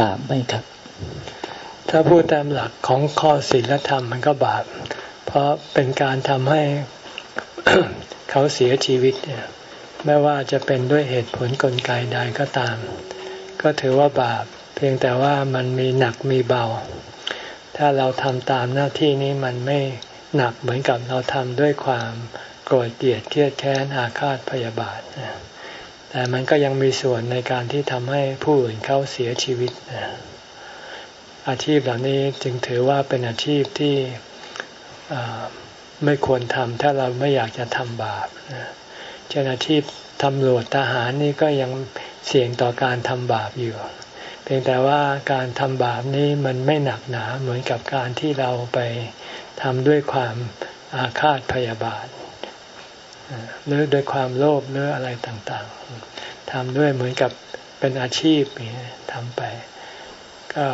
บาปไหมครับ ถ้าพูดตามหลักของข้อศีลธรรมมันก็บาป เพราะเป็นการทำให้เขาเสียชีวิตเนี่ยไม่ว่าจะเป็นด้วยเหตุผลกลไกใดก็ตาม ก็ถือว่าบาป เพียงแต่ว่ามันมีหนักมีเบา ถ้าเราทำตามหน้าที่นี้มันไม่หนักเหมือนกับเราทำด้วยความโกรธเกลียดเครียดแค้นอาฆาตพยาบาทแต่มันก็ยังมีส่วนในการที่ทำให้ผู้อื่นเขาเสียชีวิต อาชีพเหล่านี้จึงถือว่าเป็นอาชีพที่ไม่ควรทำถ้าเราไม่อยากจะทำบาปเจ้าหน้าที่ตำรวจทหารนี่ก็ยังเสี่ยงต่อการทำบาปอยู่ เพียงแต่ว่าการทำบาปนี้มันไม่หนักหนาเหมือนกับการที่เราไปทำด้วยความอาฆาตพยาบาทหรือด้วยความโลภหรืออะไรต่างๆทำด้วยเหมือนกับเป็นอาชีพทำไป ก็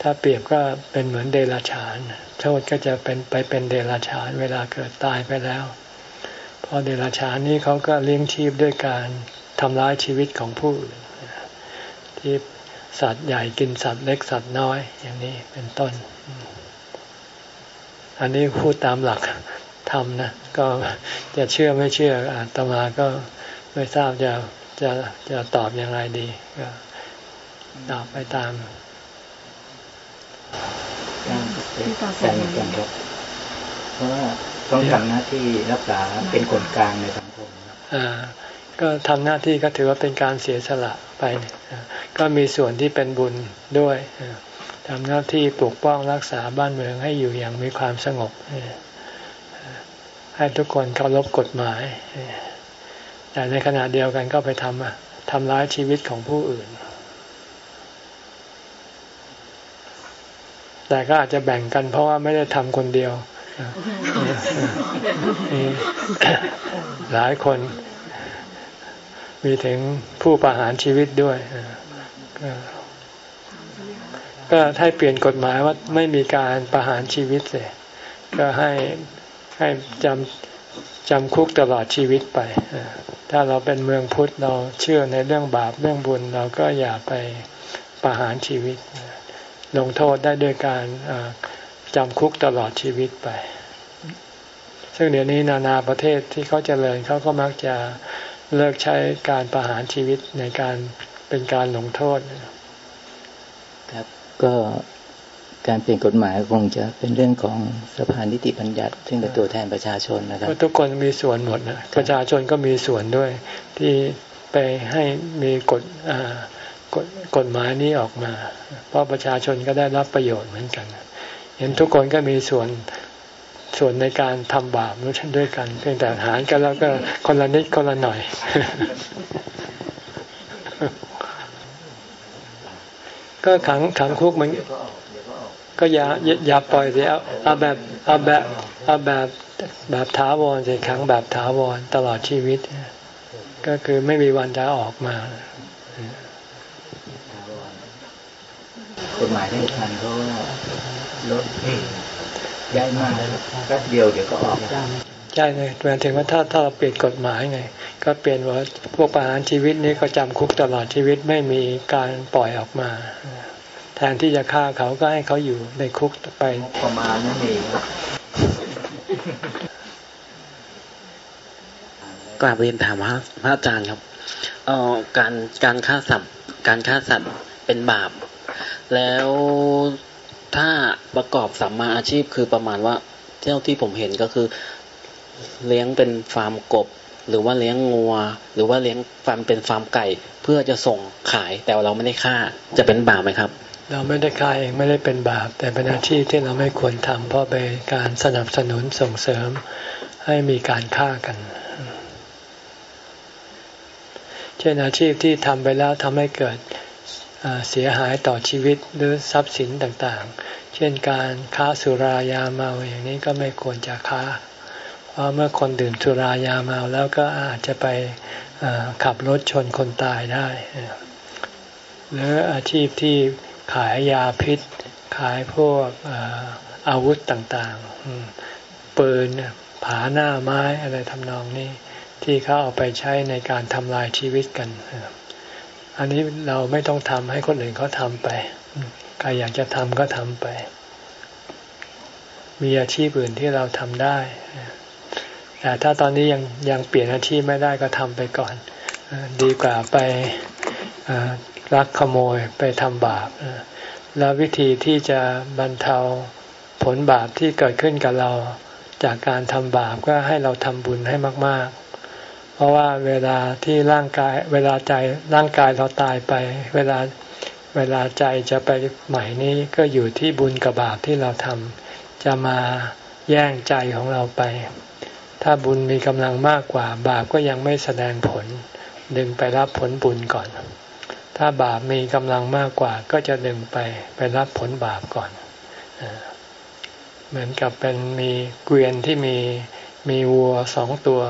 ถ้าเปรียบก็เป็นเหมือนเดรัจฉาน โทษก็จะเป็นไปเป็นเดรัจฉาน เวลาเกิดตายไปแล้ว เพราะเดรัจฉานนี้เขาก็เลี้ยงชีพด้วยการทำร้ายชีวิตของผู้อื่นที่สัตว์ใหญ่กินสัตว์เล็กสัตว์น้อยอย่างนี้เป็นต้น อันนี้พูดตามหลักทำนะก็จะเชื่อไม่เชื่ออาตมาก็ไม่ทราบจะจะจะตอบอย่างไรดีก็ตอบไปตาม แฟนกันครับ เพราะว่าต้องทำหน้าที่รักษาเป็นคนกลางในสังคมอ่าก็ทำหน้าที่ก็ถือว่าเป็นการเสียสละไป ก็มีส่วนที่เป็นบุญด้วยทำหน้าที่ปกป้องรักษาบ้านเมืองให้อยู่อย่างมีความสงบ ให้ทุกคนเคารพกฎหมาย แต่ในขณะเดียวกันก็ไปทำทำร้ายชีวิตของผู้อื่น แต่ก็อาจจะแบ่งกัน เพราะว่าไม่ได้ทำคนเดียว หลายคน มีถึงผู้ประหารชีวิตด้วยก็ให้เปลี่ยนกฎหมายว่าไม่มีการประหารชีวิตเลยก็ให้ให้จำจำคุกตลอดชีวิตไป ถ้าเราเป็นเมืองพุทธเราเชื่อในเรื่องบาปเรื่องบุญ เราก็อย่าไปประหารชีวิต ลงโทษได้ด้วยการจำคุกตลอดชีวิตไป ซึ่งเดี๋ยวนี้นานาประเทศที่เขาเจริญเขาก็มักจะเลิกใช้การประหารชีวิตในการเป็นการลงโทษก็การเปลี่ยนกฎหมายคงจะเป็นเรื่องของสภานิติบัญญัติ ซึ่งเป็นตัวแทนประชาชนนะครับทุกคนมีส่วนหมดนะประชาชนก็มีส่วนด้วย ที่ไปให้มีกฎ กฎกฎหมายนี้ออกมา เพราะประชาชนก็ได้รับประโยชน์เหมือนกันเห็นทุกคนก็มีส่วนส่วนในการทำบาปด้วยกันเพียงแต่หารกันแล้วก็คนละนิดคนละหน่อย ก็ขังขังคุกมันก็อย่าอย่าปล่อยสิเอาเอาแบบเอาแบบเอาแบบแบบถาวรสิขังแบบถาวรตลอดชีวิต ก็คือไม่มีวันจะออกมา กฎหมายในทันก็ลดย้ายมาแป๊บเดียวเดี๋ยวก็ออกใช่เลยหมายถึงว่าถ้าถ้าเราเปลี่ยนกฎหมายไง ก็เปลี่ยนว่าพวกประหารชีวิตนี้ก็จำคุกตลอดชีวิตไม่มีการปล่อยออกมา แทนที่จะฆ่าเขาก็ให้เขาอยู่ในคุกไปประมาณนั้นเองกราบเรียนถามพระพระอาจารย์ครับเอ่อการการฆ่าสัตว์การฆ่าสัตว์เป็นบาป แล้วถ้าประกอบสัมมาอาชีพคือประมาณว่าเท่าที่ผมเห็นก็คือ เลี้ยงเป็นฟาร์มกบ หรือว่าเลี้ยงงัว หรือว่าเลี้ยงฟาร์มเป็นฟาร์มไก่ เพื่อจะส่งขายแต่เราไม่ได้ฆ่าจะเป็นบาปไหมครับ เราไม่ได้ฆ่าเองไม่ได้เป็นบาป แต่เป็นอาชีพที่เราไม่ควรทำเพราะเป็นการสนับสนุนส่งเสริมให้มีการฆ่ากัน เช่นอาชีพที่ทำไปแล้วทำให้เกิด เสียหายต่อชีวิตหรือทรัพย์สินต่างๆ เช่นการค้าสุรายาเมาอย่างนี้ก็ไม่ควรจะค้า เพราะเมื่อคนดื่มสุรายาเมาแล้วก็อาจจะไปขับรถชนคนตายได้ หรืออาชีพที่ขายยาพิษ ขายพวกอาวุธต่างๆ ปืนผาหน้าไม้อะไรทำนองนี้ ที่เขาเอาไปใช้ในการทำลายชีวิตกัน อันนี้เราไม่ต้องทำให้คนอื่นเขาทำไปใครอยากจะทำก็ทำไป มีอาชีพอื่นที่เราทำได้ แต่ถ้าตอนนี้ยังยังเปลี่ยนอาชีพไม่ได้ก็ทำไปก่อน ดีกว่าไปลักขโมยไปทำบาปแล้ววิธีที่จะบรรเทาผลบาปที่เกิดขึ้นกับเรา จากการทำบาปก็ให้เราทำบุญให้มาก ๆ เพราะว่าเวลาที่ร่างกายเวลาใจร่างกายเราตายไป เวลาเวลาใจจะไปใหม่นี้ก็อยู่ที่บุญกับบาปที่เราทำจะมาแย่งใจของเราไป ถ้าบุญมีกำลังมากกว่า บาปก็ยังไม่แสดงผล ดึงไปรับผลบุญก่อน ถ้าบาปมีกำลังมากกว่า ก็จะดึงไปไปรับผลบาปก่อน เหมือนกับเป็นมีเกวียนที่มีมีวัวสองตัว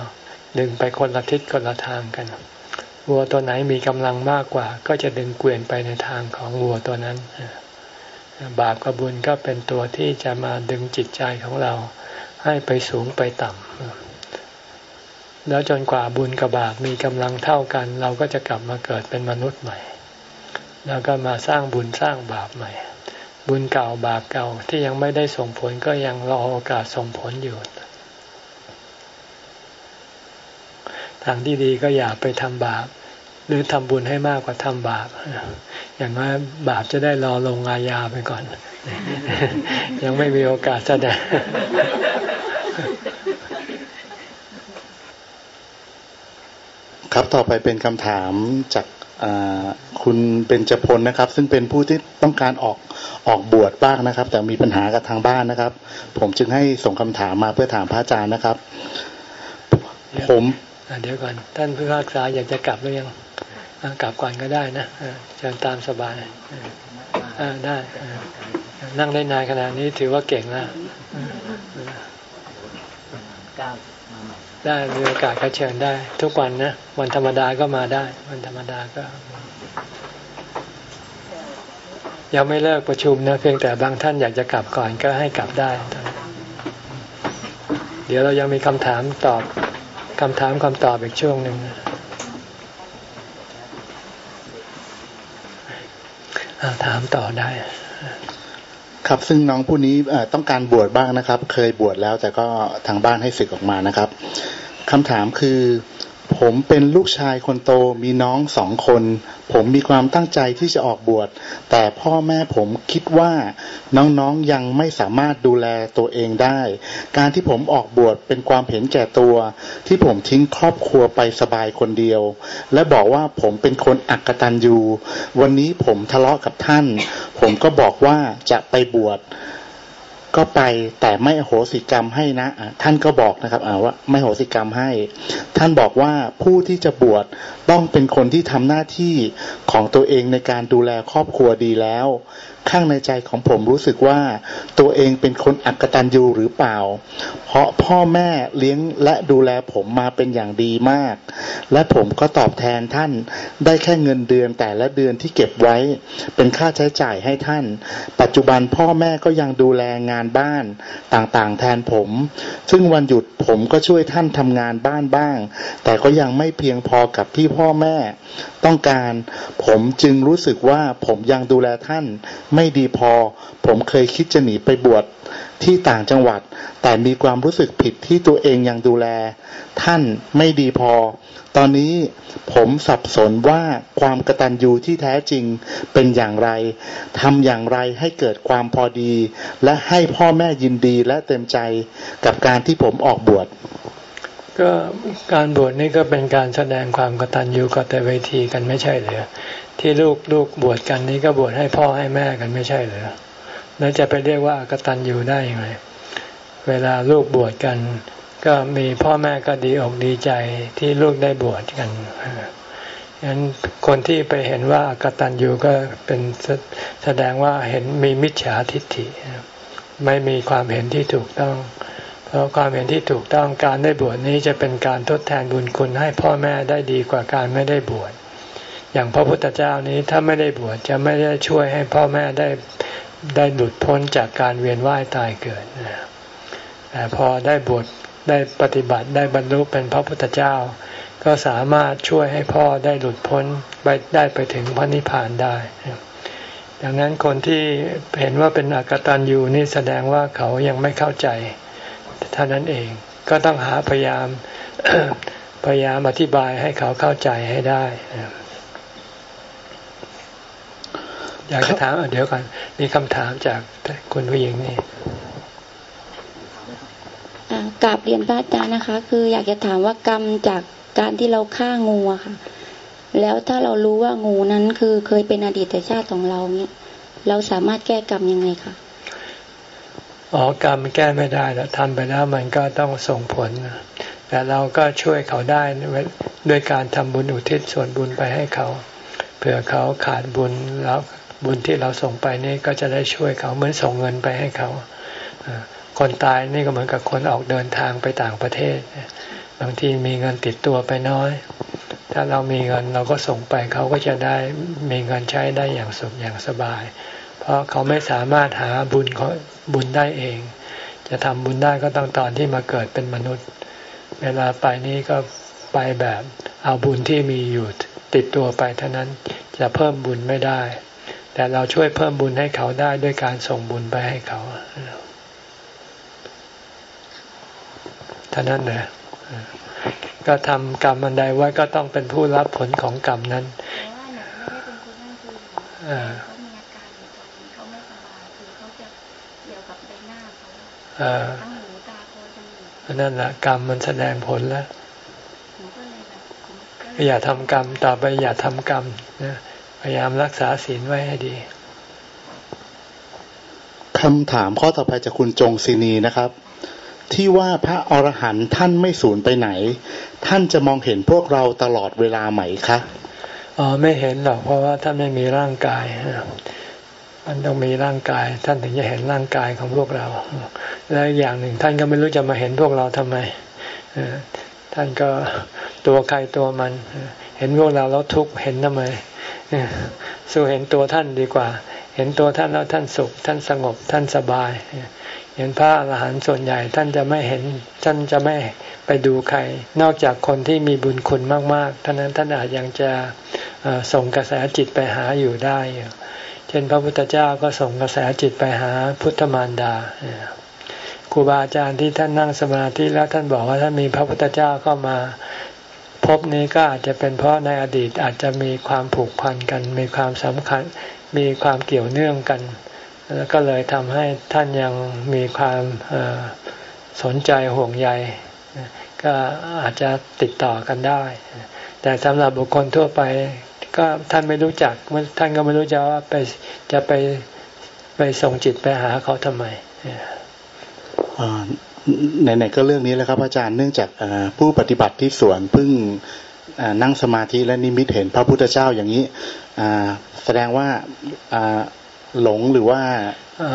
ดึงไปคนละทิศคนละทางกัน วัวตัวไหนมีกำลังมากกว่า ก็จะดึงเกวียนไปในทางของวัวตัวนั้น บาปกับบุญก็เป็นตัวที่จะมาดึงจิตใจของเรา ให้ไปสูงไปต่ำ แล้วจนกว่าบุญกับบาปมีกำลังเท่ากัน เราก็จะกลับมาเกิดเป็นมนุษย์ใหม่ แล้วก็มาสร้างบุญสร้างบาปใหม่บุญเก่าบาปเก่าที่ยังไม่ได้ส่งผลก็ยังรอโอกาสส่งผลอยู่ ทางที่ดีก็อย่าไปทำบาป หรือทำบุญให้มากกว่าทำบาป อย่างน้อยบาปจะได้รอลงอาญาไปก่อน ยังไม่มีโอกาสแสดงครับต่อไปเป็นคำถามจากคุณเป็นจพลนะครับ ซึ่งเป็นผู้ที่ต้องการออกออกบวชบ้างนะครับ แต่มีปัญหากับทางบ้านนะครับ ผมจึงให้ส่งคำถามมาเพื่อถามพระอาจารย์นะครับ ผม เดี๋ยวก่อน ท่านผู้รักษาอยากจะกลับหรือยังกลับก่อนก็ได้นะเชิญตามสบายได้นั่งได้นานขนาดนี้ถือว่าเก่งแล้วได้มีโอกาสก็เชิญได้ ทุกวันนะ วันธรรมดาก็มาได้ วันธรรมดาก็ ยังไม่เลิกประชุมนะเพียงแต่บางท่านอยากจะกลับก่อนก็ให้กลับได้ เดี๋ยวเรายังมีคำถามตอบ คำถามคำตอบอีกช่วงหนึ่งถามต่อได้ ครับซึ่งน้องผู้นี้ต้องการบวชบ้างนะครับ เคยบวชแล้วแต่ก็ทางบ้านให้ศึกออกมานะครับคำถามคือ ผมเป็นลูกชายคนโตมีน้องสองคน ผมมีความตั้งใจที่จะออกบวช แต่พ่อแม่ผมคิดว่าน้องๆยังไม่สามารถดูแลตัวเองได้ การที่ผมออกบวชเป็นความเห็นแก่ตัว ที่ผมทิ้งครอบครัวไปสบายคนเดียว และบอกว่าผมเป็นคนอักตันยูวันนี้ผมทะเลาะกับท่าน ผมก็บอกว่าจะไปบวช ก็ไปแต่ไม่โหสิกรรมให้นะท่านก็บอกนะครับว่าไม่โหสิกรรมให้ ท่านบอกว่าผู้ที่จะบวชต้องเป็นคนที่ทำหน้าที่ของตัวเองในการดูแลครอบครัวดีแล้ว ข้างในใจของผมรู้สึกว่าตัวเองเป็นคนอักตันยูหรือเปล่า เพราะพ่อแม่เลี้ยงและดูแลผมมาเป็นอย่างดีมาก และผมก็ตอบแทนท่านได้แค่เงินเดือนแต่ละเดือนที่เก็บไว้ เป็นค่าใช้จ่ายให้ท่าน ปัจจุบันพ่อแม่ก็ยังดูแลงานบ้านต่างๆ แทนผม ซึ่งวันหยุดผมก็ช่วยท่านทำงานบ้านบ้าง แต่ก็ยังไม่เพียงพอกับที่พ่อแม่ต้องการ ผมจึงรู้สึกว่าผมยังดูแลท่านไไม่ดีพอ ผมเคยคิดจะหนีไปบวชที่ต่างจังหวัด แต่มีความรู้สึกผิดที่ตัวเองยังดูแล ท่านไม่ดีพอ ตอนนี้ผมสับสนว่าความกระตัญญูที่แท้จริงเป็นอย่างไรทำอย่างไรให้เกิดความพอดี และให้พ่อแม่ยินดีและเต็มใจกับการที่ผมออกบวชก็การบวชนี่ก็เป็นการแสดงความกตัญญูกตเวทีกันไม่ใช่เหรือ ที่ลูกลูกบวชกันนี้ก็บวชให้พ่อให้แม่กันไม่ใช่เหรอแล้วจะไปเรียกว่ากตัญญูได้ยังไงเวลาลูกบวชกัน ก็มีพ่อแม่ก็ดีอกดีใจที่ลูกได้บวชกันฉะนั้นคนที่ไปเห็นว่ากตัญญูก็เป็นแสดงว่าเห็นมีมิจฉาทิฏฐิ ไม่มีความเห็นที่ถูกต้อง เพราะความเห็นที่ถูกต้องการได้บวชนี้จะเป็นการทดแทนบุญคุณให้พ่อแม่ได้ดีกว่าการไม่ได้บวช อย่างพระพุทธเจ้านี้ถ้าไม่ได้บวชจะไม่ได้ช่วยให้พ่อแม่ได้ได้หลุดพ้นจากการเวียนว่ายตายเกิดแต่พอได้บวชได้ปฏิบัติได้บรรลุเป็นพระพุทธเจ้า ก็สามารถช่วยให้พ่อได้หลุดพ้นไปได้ไปถึงพระนิพพานได้ ดังนั้นคนที่เห็นว่าเป็นอากตันยูนี่แสดงว่าเขายังไม่เข้าใจเท่านั้นเองก็ต้องหาพยายามพยายามอธิบายให้เขาเข้าใจให้ได้ อยากจะถามเดี๋ยวก่อนมีคำถามจากคุณผู้หญิงนี่กราบเรียนพระอาจารย์นะคะ คืออยากจะถามว่ากรรมจากการที่เราฆ่างูอะค่ะ แล้วถ้าเรารู้ว่างูนั้นคือเคยเป็นอดีตชาติของเราเนี่ยเราสามารถแก้กรรมยังไงคะอ๋อกรรมแก้ไม่ได้แล้วทำไปแล้วมันก็ต้องส่งผลแต่เราก็ช่วยเขาได้ด้วยการทำบุญอุทิศส่วนบุญไปให้เขา เผื่อเขาขาดบุญแล้ว บุญที่เราส่งไปนี่ก็จะได้ช่วยเขาเหมือนส่งเงินไปให้เขาคนตายนี่ก็เหมือนกับคนออกเดินทางไปต่างประเทศ บางทีมีเงินติดตัวไปน้อย ถ้าเรามีเงินเราก็ส่งไปเขาก็จะได้มีเงินใช้ได้อย่างสุขอย่างสบาย เพราะเขาไม่สามารถหาบุญเขาบุญได้เอง จะทำบุญได้ก็ต้องตอนที่มาเกิดเป็นมนุษย์ เวลาไปนี้ก็ไปแบบเอาบุญที่มีอยู่ติดตัวไปเท่านั้นจะเพิ่มบุญไม่ได้ แต่เราช่วยเพิ่มบุญให้เขาได้ด้วยการส่งบุญไปให้เขาท่านั้นนะก็ทำกรรมอันใดไว้ก็ต้องเป็นผู้รับผลของกรรมนั้นนั่นแหละกรรมมันแสดงผลแล้วอย่าทำกรรมต่อไปอย่าทำกรรมนะพ ยายามรักษาศีลไว้ให้ดีคำถามข้อต่อไปจากคุณจงศินีนะครับ ที่ว่าพระอรหันต์ท่านไม่สูญไปไหน ท่านจะมองเห็นพวกเราตลอดเวลาไหมคะอ๋อไม่เห็นหรอกเพราะว่าท่านไม่มีร่างกายมันต้องมีร่างกาย ท่านถึงจะเห็นร่างกายของพวกเรา และอย่างหนึ่งท่านก็ไม่รู้จะมาเห็นพวกเราทำไมท่านก็ตัวใครตัวมัน เห็นพวกเราแล้วทุกข์เห็นทำไมสู้เห็นตัวท่านดีกว่า เห็นตัวท่านแล้วท่านสุข ท่านสงบท่านสบาย เห็นพระอรหันต์ส่วนใหญ่ท่านจะไม่เห็นท่านจะไม่ไปดูใคร นอกจากคนที่มีบุญคุณมากๆท่านั้นท่านอาจยังจะส่งกระแสจิตไปหาอยู่ได้เช่นพระพุทธเจ้าก็ส่งกระแสจิตไปหาพุทธมารดาครูบาอาจารย์ที่ท่านนั่งสมาธิแล้วท่านบอกว่าถ้านมีพระพุทธเจ้าเข้ามา พบนี้ก็อาจจะเป็นเพราะในอดีตอาจจะมีความผูกพันกัน มีความสำคัญ มีความเกี่ยวเนื่องกัน แล้วก็เลยทำให้ท่านยังมีความสนใจห่วงใย ก็อาจจะติดต่อกันได้ แต่สำหรับบุคคลทั่วไปก็ท่านไม่รู้จัก ท่านก็ไม่รู้จะว่าไปจะไปไปส่งจิตไปหาเขาทำไม ไหนๆก็เรื่องนี้แล้วครับ อาจารย์เนื่องจากผู้ปฏิบัติที่สวนเพิ่งนั่งสมาธิและนิมิตเห็นพระพุทธเจ้าอย่างนี้แสดงว่าหลงหรือว่า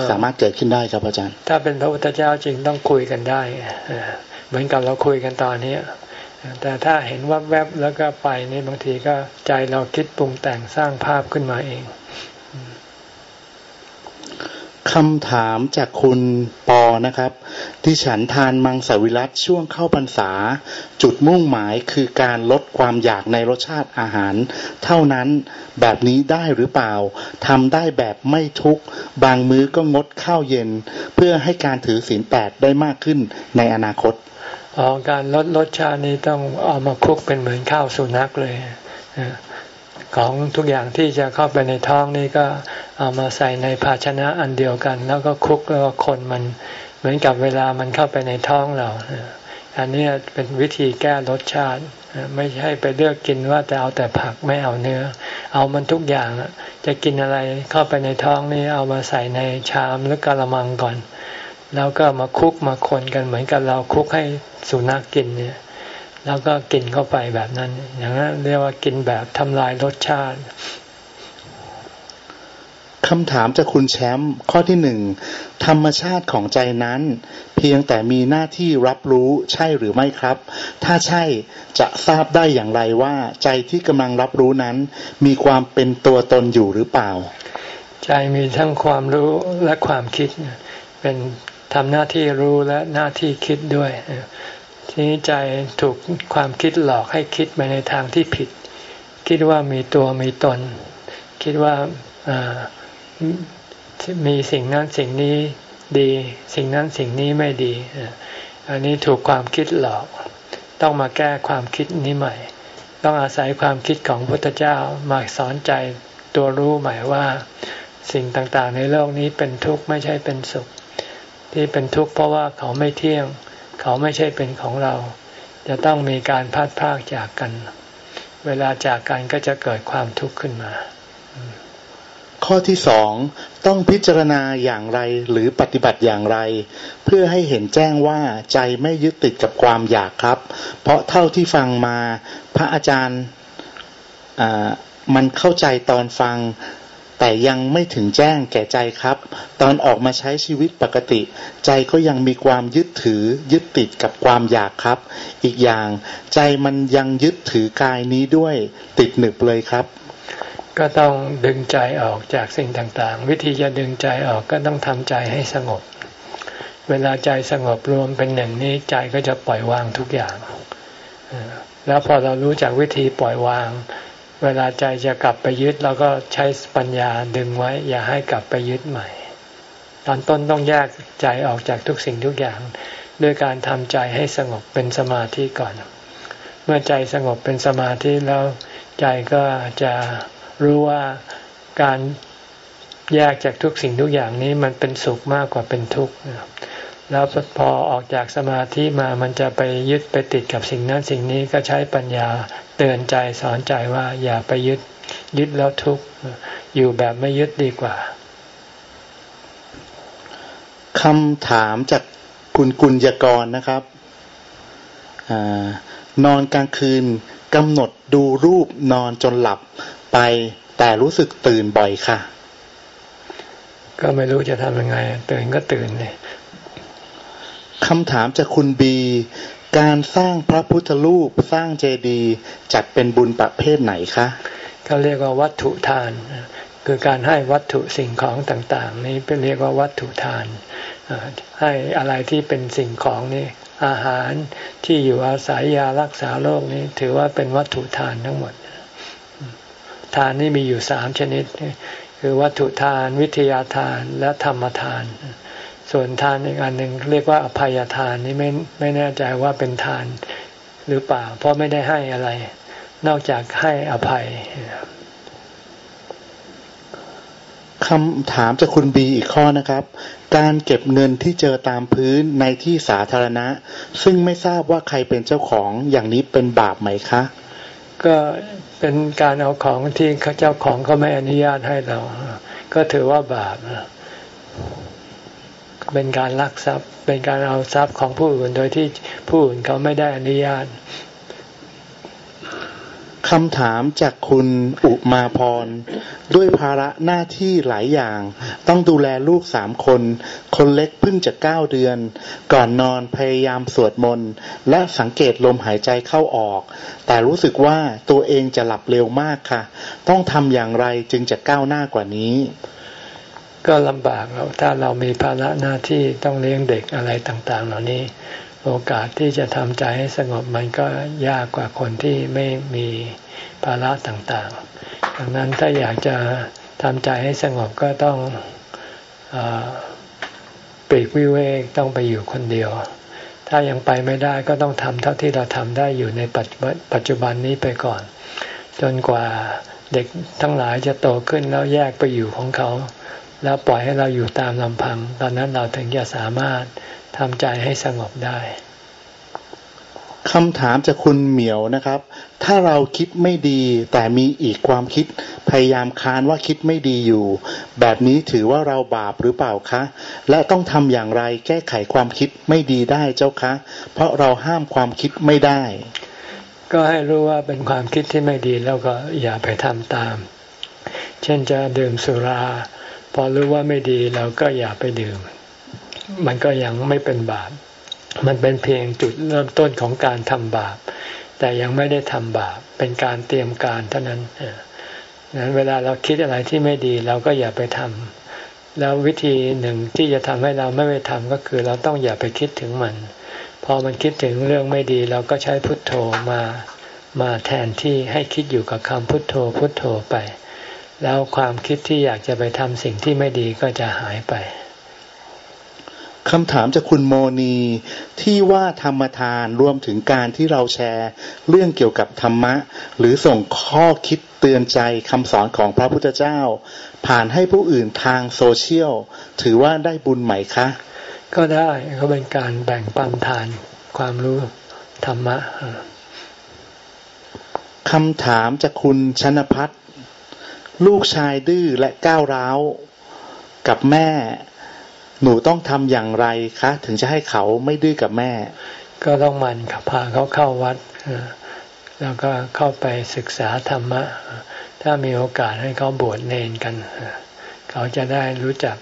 สามารถเกิดขึ้นได้ครับอาจารย์ ถ้าเป็นพระพุทธเจ้าจริงต้องคุยกันได้เหมือนกับเราคุยกันตอนนี้แต่ถ้าเห็นว่าแวบแล้วก็ไปนี่บางทีก็ใจเราคิดปรุงแต่งสร้างภาพขึ้นมาเอง คำถามจากคุณปอนะครับ ที่ฉันทานมังสวิรัตช่วงเข้าพรรษา จุดมุ่งหมายคือการลดความอยากในรสชาติอาหาร เท่านั้นแบบนี้ได้หรือเปล่าทำได้แบบไม่ทุกบางมื้อก็งดข้าวเย็น เพื่อให้การถือศีลแปดได้มากขึ้นในอนาคตออการลดรสชาตินี้ต้องเอามาคุกเป็นเหมือนข้าวสุนัขเลย ของทุกอย่างที่จะเข้าไปในท้องนี่ก็เอามาใส่ในภาชนะอันเดียวกัน แล้วก็คุกแล้วก็คนมันเหมือนกับเวลามันเข้าไปในท้องเรา อันนี้เป็นวิธีแก้รสชาติ ไม่ใช่ไปเลือกกินว่าแต่เอาแต่ผักไม่เอาเนื้อ เอามันทุกอย่างจะกินอะไรเข้าไปในท้องนี่เอามาใส่ในชามหรือกระมังก่อน แล้วก็มาคุกมาคนกันเหมือนกับเราคุกให้สุนัขกกินเนี่ย แล้วก็กินเข้าไปแบบนั้น อย่างนั้นเรียกว่ากินแบบทำลายรสชาติคำถามจากคุณแชมป์ข้อที่หนึ่งธรรมชาติของใจนั้น เพียงแต่มีหน้าที่รับรู้ใช่หรือไม่ครับ ถ้าใช่จะทราบได้อย่างไรว่า ใจที่กำลังรับรู้นั้น มีความเป็นตัวตนอยู่หรือเปล่า ใจมีทั้งความรู้และความคิด เป็นทำหน้าที่รู้และหน้าที่คิดด้วย ทีนี้ใจถูกความคิดหลอกให้คิดไปในทางที่ผิด คิดว่ามีตัวมีตน คิดว่ามีสิ่งนั้นสิ่งนี้ดี สิ่งนั้นสิ่งนี้ไม่ดี อันนี้ถูกความคิดหลอก ต้องมาแก้ความคิดนี้ใหม่ ต้องอาศัยความคิดของพระพุทธเจ้ามาสอนใจตัวรู้ใหม่ว่า สิ่งต่างๆ ในโลกนี้เป็นทุกข์ไม่ใช่เป็นสุข ที่เป็นทุกข์เพราะว่าเขาไม่เที่ยงเขาไม่ใช่เป็นของเรา จะต้องมีการพัดพากจากกัน เวลาจากกันก็จะเกิดความทุกข์ขึ้นมา ข้อที่สองต้องพิจารณาอย่างไรหรือปฏิบัติอย่างไร เพื่อให้เห็นแจ้งว่าใจไม่ยึดติดกับความอยากครับ เพราะเท่าที่ฟังมาพระอาจารย์มันเข้าใจตอนฟัง แต่ยังไม่ถึงแจ้งแก่ใจครับ ตอนออกมาใช้ชีวิตปกติ ใจก็ยังมีความยึดถือ ยึดติดกับความอยากครับ อีกอย่างใจมันยังยึดถือกายนี้ด้วยติดหนึบเลยครับ ก็ต้องดึงใจออกจากสิ่งต่างๆ วิธีจะดึงใจออกก็ต้องทำใจให้สงบ เวลาใจสงบรวมเป็นหนึ่งนี้ใจก็จะปล่อยวางทุกอย่างแล้วพอเรารู้จักวิธีปล่อยวาง เวลาใจจะกลับไปยึดเราก็ใช้ปัญญาดึงไว้ อย่าให้กลับไปยึดใหม่ ตอนต้นต้องแยกใจออกจากทุกสิ่งทุกอย่าง ด้วยการทำใจให้สงบเป็นสมาธิก่อน เมื่อใจสงบเป็นสมาธิแล้วใจก็จะรู้ว่าการแยกจากทุกสิ่งทุกอย่างนี้มันเป็นสุขมากกว่าเป็นทุกข์ แล้วพอออกจากสมาธิมามันจะไปยึดไปติดกับสิ่งนั้นสิ่งนี้ก็ใช้ปัญญาเตือนใจสอนใจว่าอย่าไปยึดยึดแล้วทุกข์อยู่แบบไม่ยึดดีกว่าคำถามจากคุณกุญยกรนะครับอนอนกลางคืนกำหนดดูรูปนอนจนหลับไป แต่รู้สึกตื่นบ่อยค่ะ ก็ไม่รู้จะทำยังไง ตื่นก็ตื่นเลย คำถามจากคุณบี การสร้างพระพุทธรูปสร้างเจดีย์จัดเป็นบุญประเภทไหนคะเขาเรียกว่าวัตถุทาน คือการให้วัตถุสิ่งของต่างๆ นี้เป็นเรียกว่าวัตถุทาน ให้อะไรที่เป็นสิ่งของนี่อาหารที่อยู่อาศัยยารักษาโรคนี้ถือว่าเป็นวัตถุทานทั้งหมด ทานนี่มีอยู่สามชนิด คือวัตถุทาน วิทยาทานและธรรมทาน ส่วนทานอีกอันหนึ่งเรียกว่าอภัยทานนี่ไม่ไม่แน่ใจว่าเป็นทานหรือเปล่า เพราะไม่ได้ให้อะไร นอกจากให้อภัยคำถามจากคุณบีอีกข้อนะครับ การเก็บเงินที่เจอตามพื้นในที่สาธารณะ ซึ่งไม่ทราบว่าใครเป็นเจ้าของอย่างนี้เป็นบาปไหมคะ ก็เป็นการเอาของที่เจ้าของเขาไม่อนุญาตให้เรา ก็ถือว่าบาป เป็นการลักทรัพย์ เป็นการเอาทรัพย์ของผู้อื่นโดยที่ผู้อื่นเขาไม่ได้อนุญาตคำถามจากคุณอุมาพร ด้วยภาระหน้าที่หลายอย่าง ต้องดูแลลูกสามคน คนเล็กเพิ่งจะเก้าเดือน ก่อนนอนพยายามสวดมนต์และสังเกตลมหายใจเข้าออก แต่รู้สึกว่าตัวเองจะหลับเร็วมากค่ะ ต้องทำอย่างไรจึงจะก้าวหน้ากว่านี้ ก็ลำบากเราถ้าเรามีภาระหน้าที่ต้องเลี้ยงเด็กอะไรต่างๆ เหล่านี้ โอกาสที่จะทำใจให้สงบมันก็ยากกว่าคนที่ไม่มีภาระต่างๆ ดังนั้นถ้าอยากจะทำใจให้สงบก็ต้องอปลีกวิเวกต้องไปอยู่คนเดียว ถ้ายังไปไม่ได้ก็ต้องทำเท่าที่เราทำได้อยู่ในปัจจุบันนี้ไปก่อน จนกว่าเด็กทั้งหลายจะโตขึ้นแล้วแยกไปอยู่ของเขา แล้วปล่อยให้เราอยู่ตามลำพัง ตอนนั้นเราถึงจะสามารถทำใจให้สงบได้คำถามจากคุณเหมียวนะครับ ถ้าเราคิดไม่ดีแต่มีอีกความคิดพยายามค้านว่าคิดไม่ดีอยู่ แบบนี้ถือว่าเราบาปหรือเปล่าคะ และต้องทำอย่างไรแก้ไขความคิดไม่ดีได้เจ้าคะ เพราะเราห้ามความคิดไม่ได้ ก็ให้รู้ว่าเป็นความคิดที่ไม่ดีแล้วก็อย่าไปทำตาม เช่นจะดื่มสุรา พอรู้ว่าไม่ดีเราก็อย่าไปดื่ม มันก็ยังไม่เป็นบาป มันเป็นเพียงจุดเริ่มต้นของการทำบาป แต่ยังไม่ได้ทำบาป เป็นการเตรียมการเท่านั้นนั้นเวลาเราคิดอะไรที่ไม่ดีเราก็อย่าไปทำ แล้ววิธีหนึ่งที่จะทำให้เราไม่ไปทำก็คือเราต้องอย่าไปคิดถึงมัน พอมันคิดถึงเรื่องไม่ดี เราก็ใช้พุทโธมามาแทนที่ให้คิดอยู่กับคำพุทโธพุทโธไป แล้วความคิดที่อยากจะไปทำสิ่งที่ไม่ดีก็จะหายไปคำถามจากคุณโมนีที่ว่าธรรมทานรวมถึงการที่เราแชร์ เรื่องเกี่ยวกับธรรมะ หรือส่งข้อคิดเตือนใจคำสอนของพระพุทธเจ้า ผ่านให้ผู้อื่นทางโซเชียล ถือว่าได้บุญไหมคะ ก็ได้ก็เป็นการแบ่งปันทานความรู้ธรรมะคำถามจากคุณชนพัฒ ลูกชายดื้อและก้าวร้าวกับแม่ หนูต้องทำอย่างไรคะ ถึงจะให้เขาไม่ดื้อกับแม่ ก็ต้องมันพาเขาเข้าวัดแล้วก็เข้าไปศึกษาธรรมะ ถ้ามีโอกาสให้เขาบวชเนนกัน เขาจะได้รู้จัก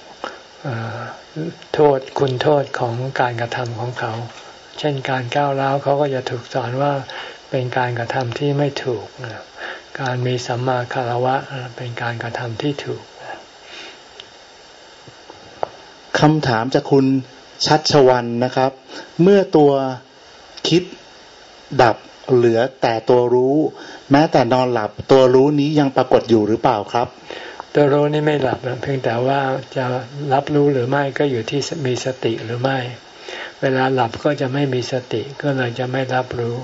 โทษคุณโทษของการกระทำของเขา เช่นการก้าวร้าวเขาก็จะถูกสอนว่าเป็นการกระทำที่ไม่ถูก การมีสัมมาคารวะเป็นการกระทำที่ถูกคำถามจากคุณชัดชวันนะครับ เมื่อตัวคิดดับเหลือแต่ตัวรู้ แม้แต่นอนหลับตัวรู้นี้ยังปรากฏอยู่หรือเปล่าครับ ตัวรู้นี่ไม่หลับเพียงแต่ว่าจะรับรู้หรือไม่ก็อยู่ที่มีสติหรือไม่ เวลาหลับก็จะไม่มีสติก็เลยจะไม่รับรู้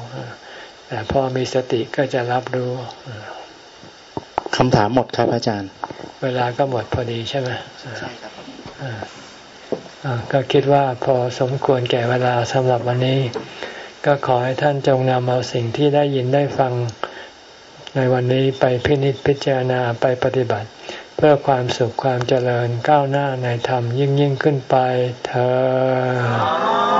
แต่พอมีสติก็จะรับรู้คำถามหมดครับอาจารย์ เวลาก็หมดพอดีใช่ไหมใช่ครับก็คิดว่าพอสมควรแก่เวลาสำหรับวันนี้ ก็ขอให้ท่านจงนำเอาสิ่งที่ได้ยินได้ฟังในวันนี้ไปพินิจพิจารณาไปปฏิบัติ เพื่อความสุขความเจริญก้าวหน้าในธรรมยิ่งยิ่งขึ้นไปเธอ